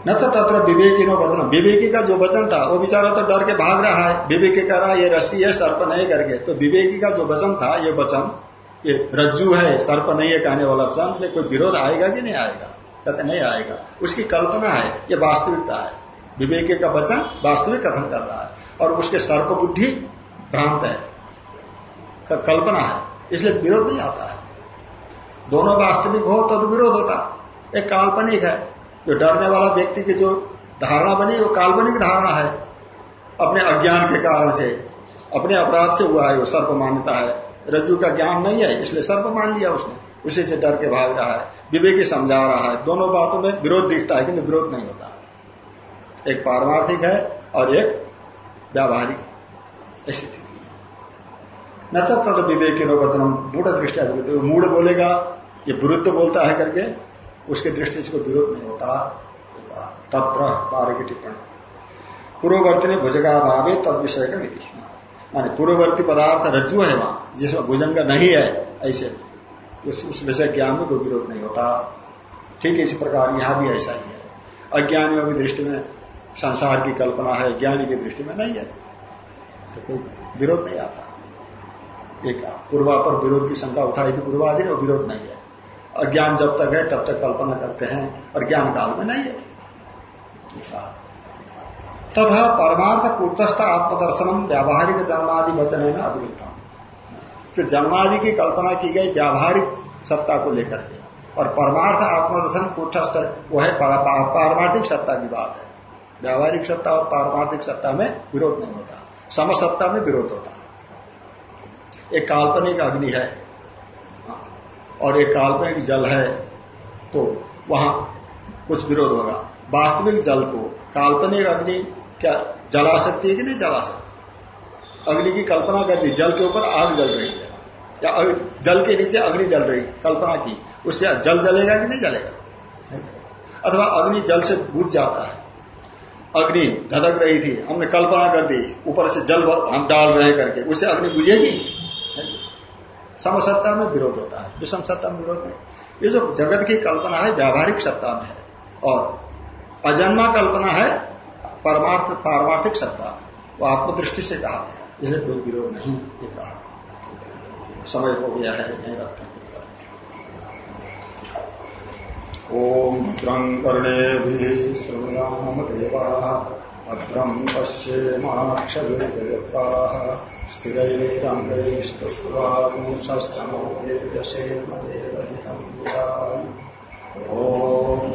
न तो तत्र विवेकी नो वचन विवेकी का जो वचन था, वो बेचारा तो डर के भाग रहा है। विवेकी कह रहा है, ये रस्सी है, सर्प नहीं करके। तो विवेकी का जो वचन था, ये वचन, ये रज्जु है, सर्प नहीं है कहने वाला वचन में कोई विरोध आएगा कि नहीं आएगा? कहते नहीं आएगा। उसकी कल्पना है, ये वास्तविकता है। विवेक का वचन वास्तविक कथन कर रहा है। और उसके सर्प बुद्धि भ्रांत है का कल्पना है इसलिए विरोध नहीं आता है। दोनों वास्तविक हो तो, तो विरोध होता। एक काल्पनिक है जो डरने वाला व्यक्ति की जो धारणा बनी वो काल्पनिक धारणा है। अपने अज्ञान के कारण से अपने अपराध से हुआ है वो सर्प मान्यता है। रज्जु का ज्ञान नहीं है इसलिए सर्प मान लिया उसने। उसी से डर के भाग रहा है विवेकी समझा रहा है। दोनों बातों में विरोध दिखता है किंतु विरोध नहीं होता। एक पारमार्थिक है और एक व्यावहारिक। स्थिति। न तद विवेकी वचनम मूढ़ दृष्टि मूढ़ बोलेगा ये विरुद्ध बोलता है करके उसके दृष्टि से कोई विरोध नहीं होता। तत्र बारह की टिप्पणी। पूर्ववर्ती भुजगा भावे तद विषय का नीति माने पूर्ववर्ती पदार्थ रज्जु है वहाँ जिसमें भुजंग नहीं है ऐसे। उस, उस विषय ज्ञान में कोई विरोध नहीं होता। ठीक है इसी प्रकार यहाँ भी ऐसा ही है। अज्ञानियों की दृष्टि में संसार की कल्पना है, ज्ञानी की दृष्टि में नहीं है। तो कोई विरोध नहीं आता। एक पूर्वा पर विरोध की शंका उठाई थी पूर्वाधि में विरोध नहीं है। अज्ञान जब तक है, तब तक कल्पना करते हैं और ज्ञान काल में नहीं है। तथा परमार्थ कूटस्थ आत्मदर्शनम, व्यावहारिक जन्मादि वचन है ना तो जन्मादि की कल्पना की गई व्यावहारिक सत्ता को लेकर के। और परमार्थ आत्मदर्शन कूटस्थ, वो है पारमार्थिक सत्ता की बात है। व्यावहारिक सत्ता और पारमार्थिक सत्ता में विरोध नहीं होता। समसत्ता में विरोध होता। एक काल्पनिक अग्नि है और एक काल्पनिक जल है तो वहाँ कुछ विरोध होगा। वास्तविक जल को काल्पनिक अग्नि क्या जला सकती है कि नहीं जला सकती? अग्नि की कल्पना कर दी जल के ऊपर आग जल रही है। या जल के नीचे अग्नि जल रही, कल्पना की। उससे जल जलेगा कि नहीं जलेगा। अथवा अग्नि जल से बुझ जाता है। अग्नि धधक रही थी, हमने कल्पना कर दी, ऊपर से जल हम डाल रहे करके, उससे अग्नि बुझेगी? समसत्ता में विरोध होता है, विषम सत्ता में विरोध नहीं। ये जो जगत की कल्पना है, व्यावहारिक सत्ता में है, और अजन्मा कल्पना है, परमार्थ, पारमार्थिक सत्ता में। वो आत्मदृष्टि से कहा इसलिए कोई विरोध नहीं, ये कहा। समय हो गया है, नहीं रखते ओम भद्रं कर्णे श्रृणाम देवा भद्रम पश्येमाक्षता स्थिरैरङ्गैस्तुष्टुवांशस्तमोदेव्यसेमदेवहितं ॐ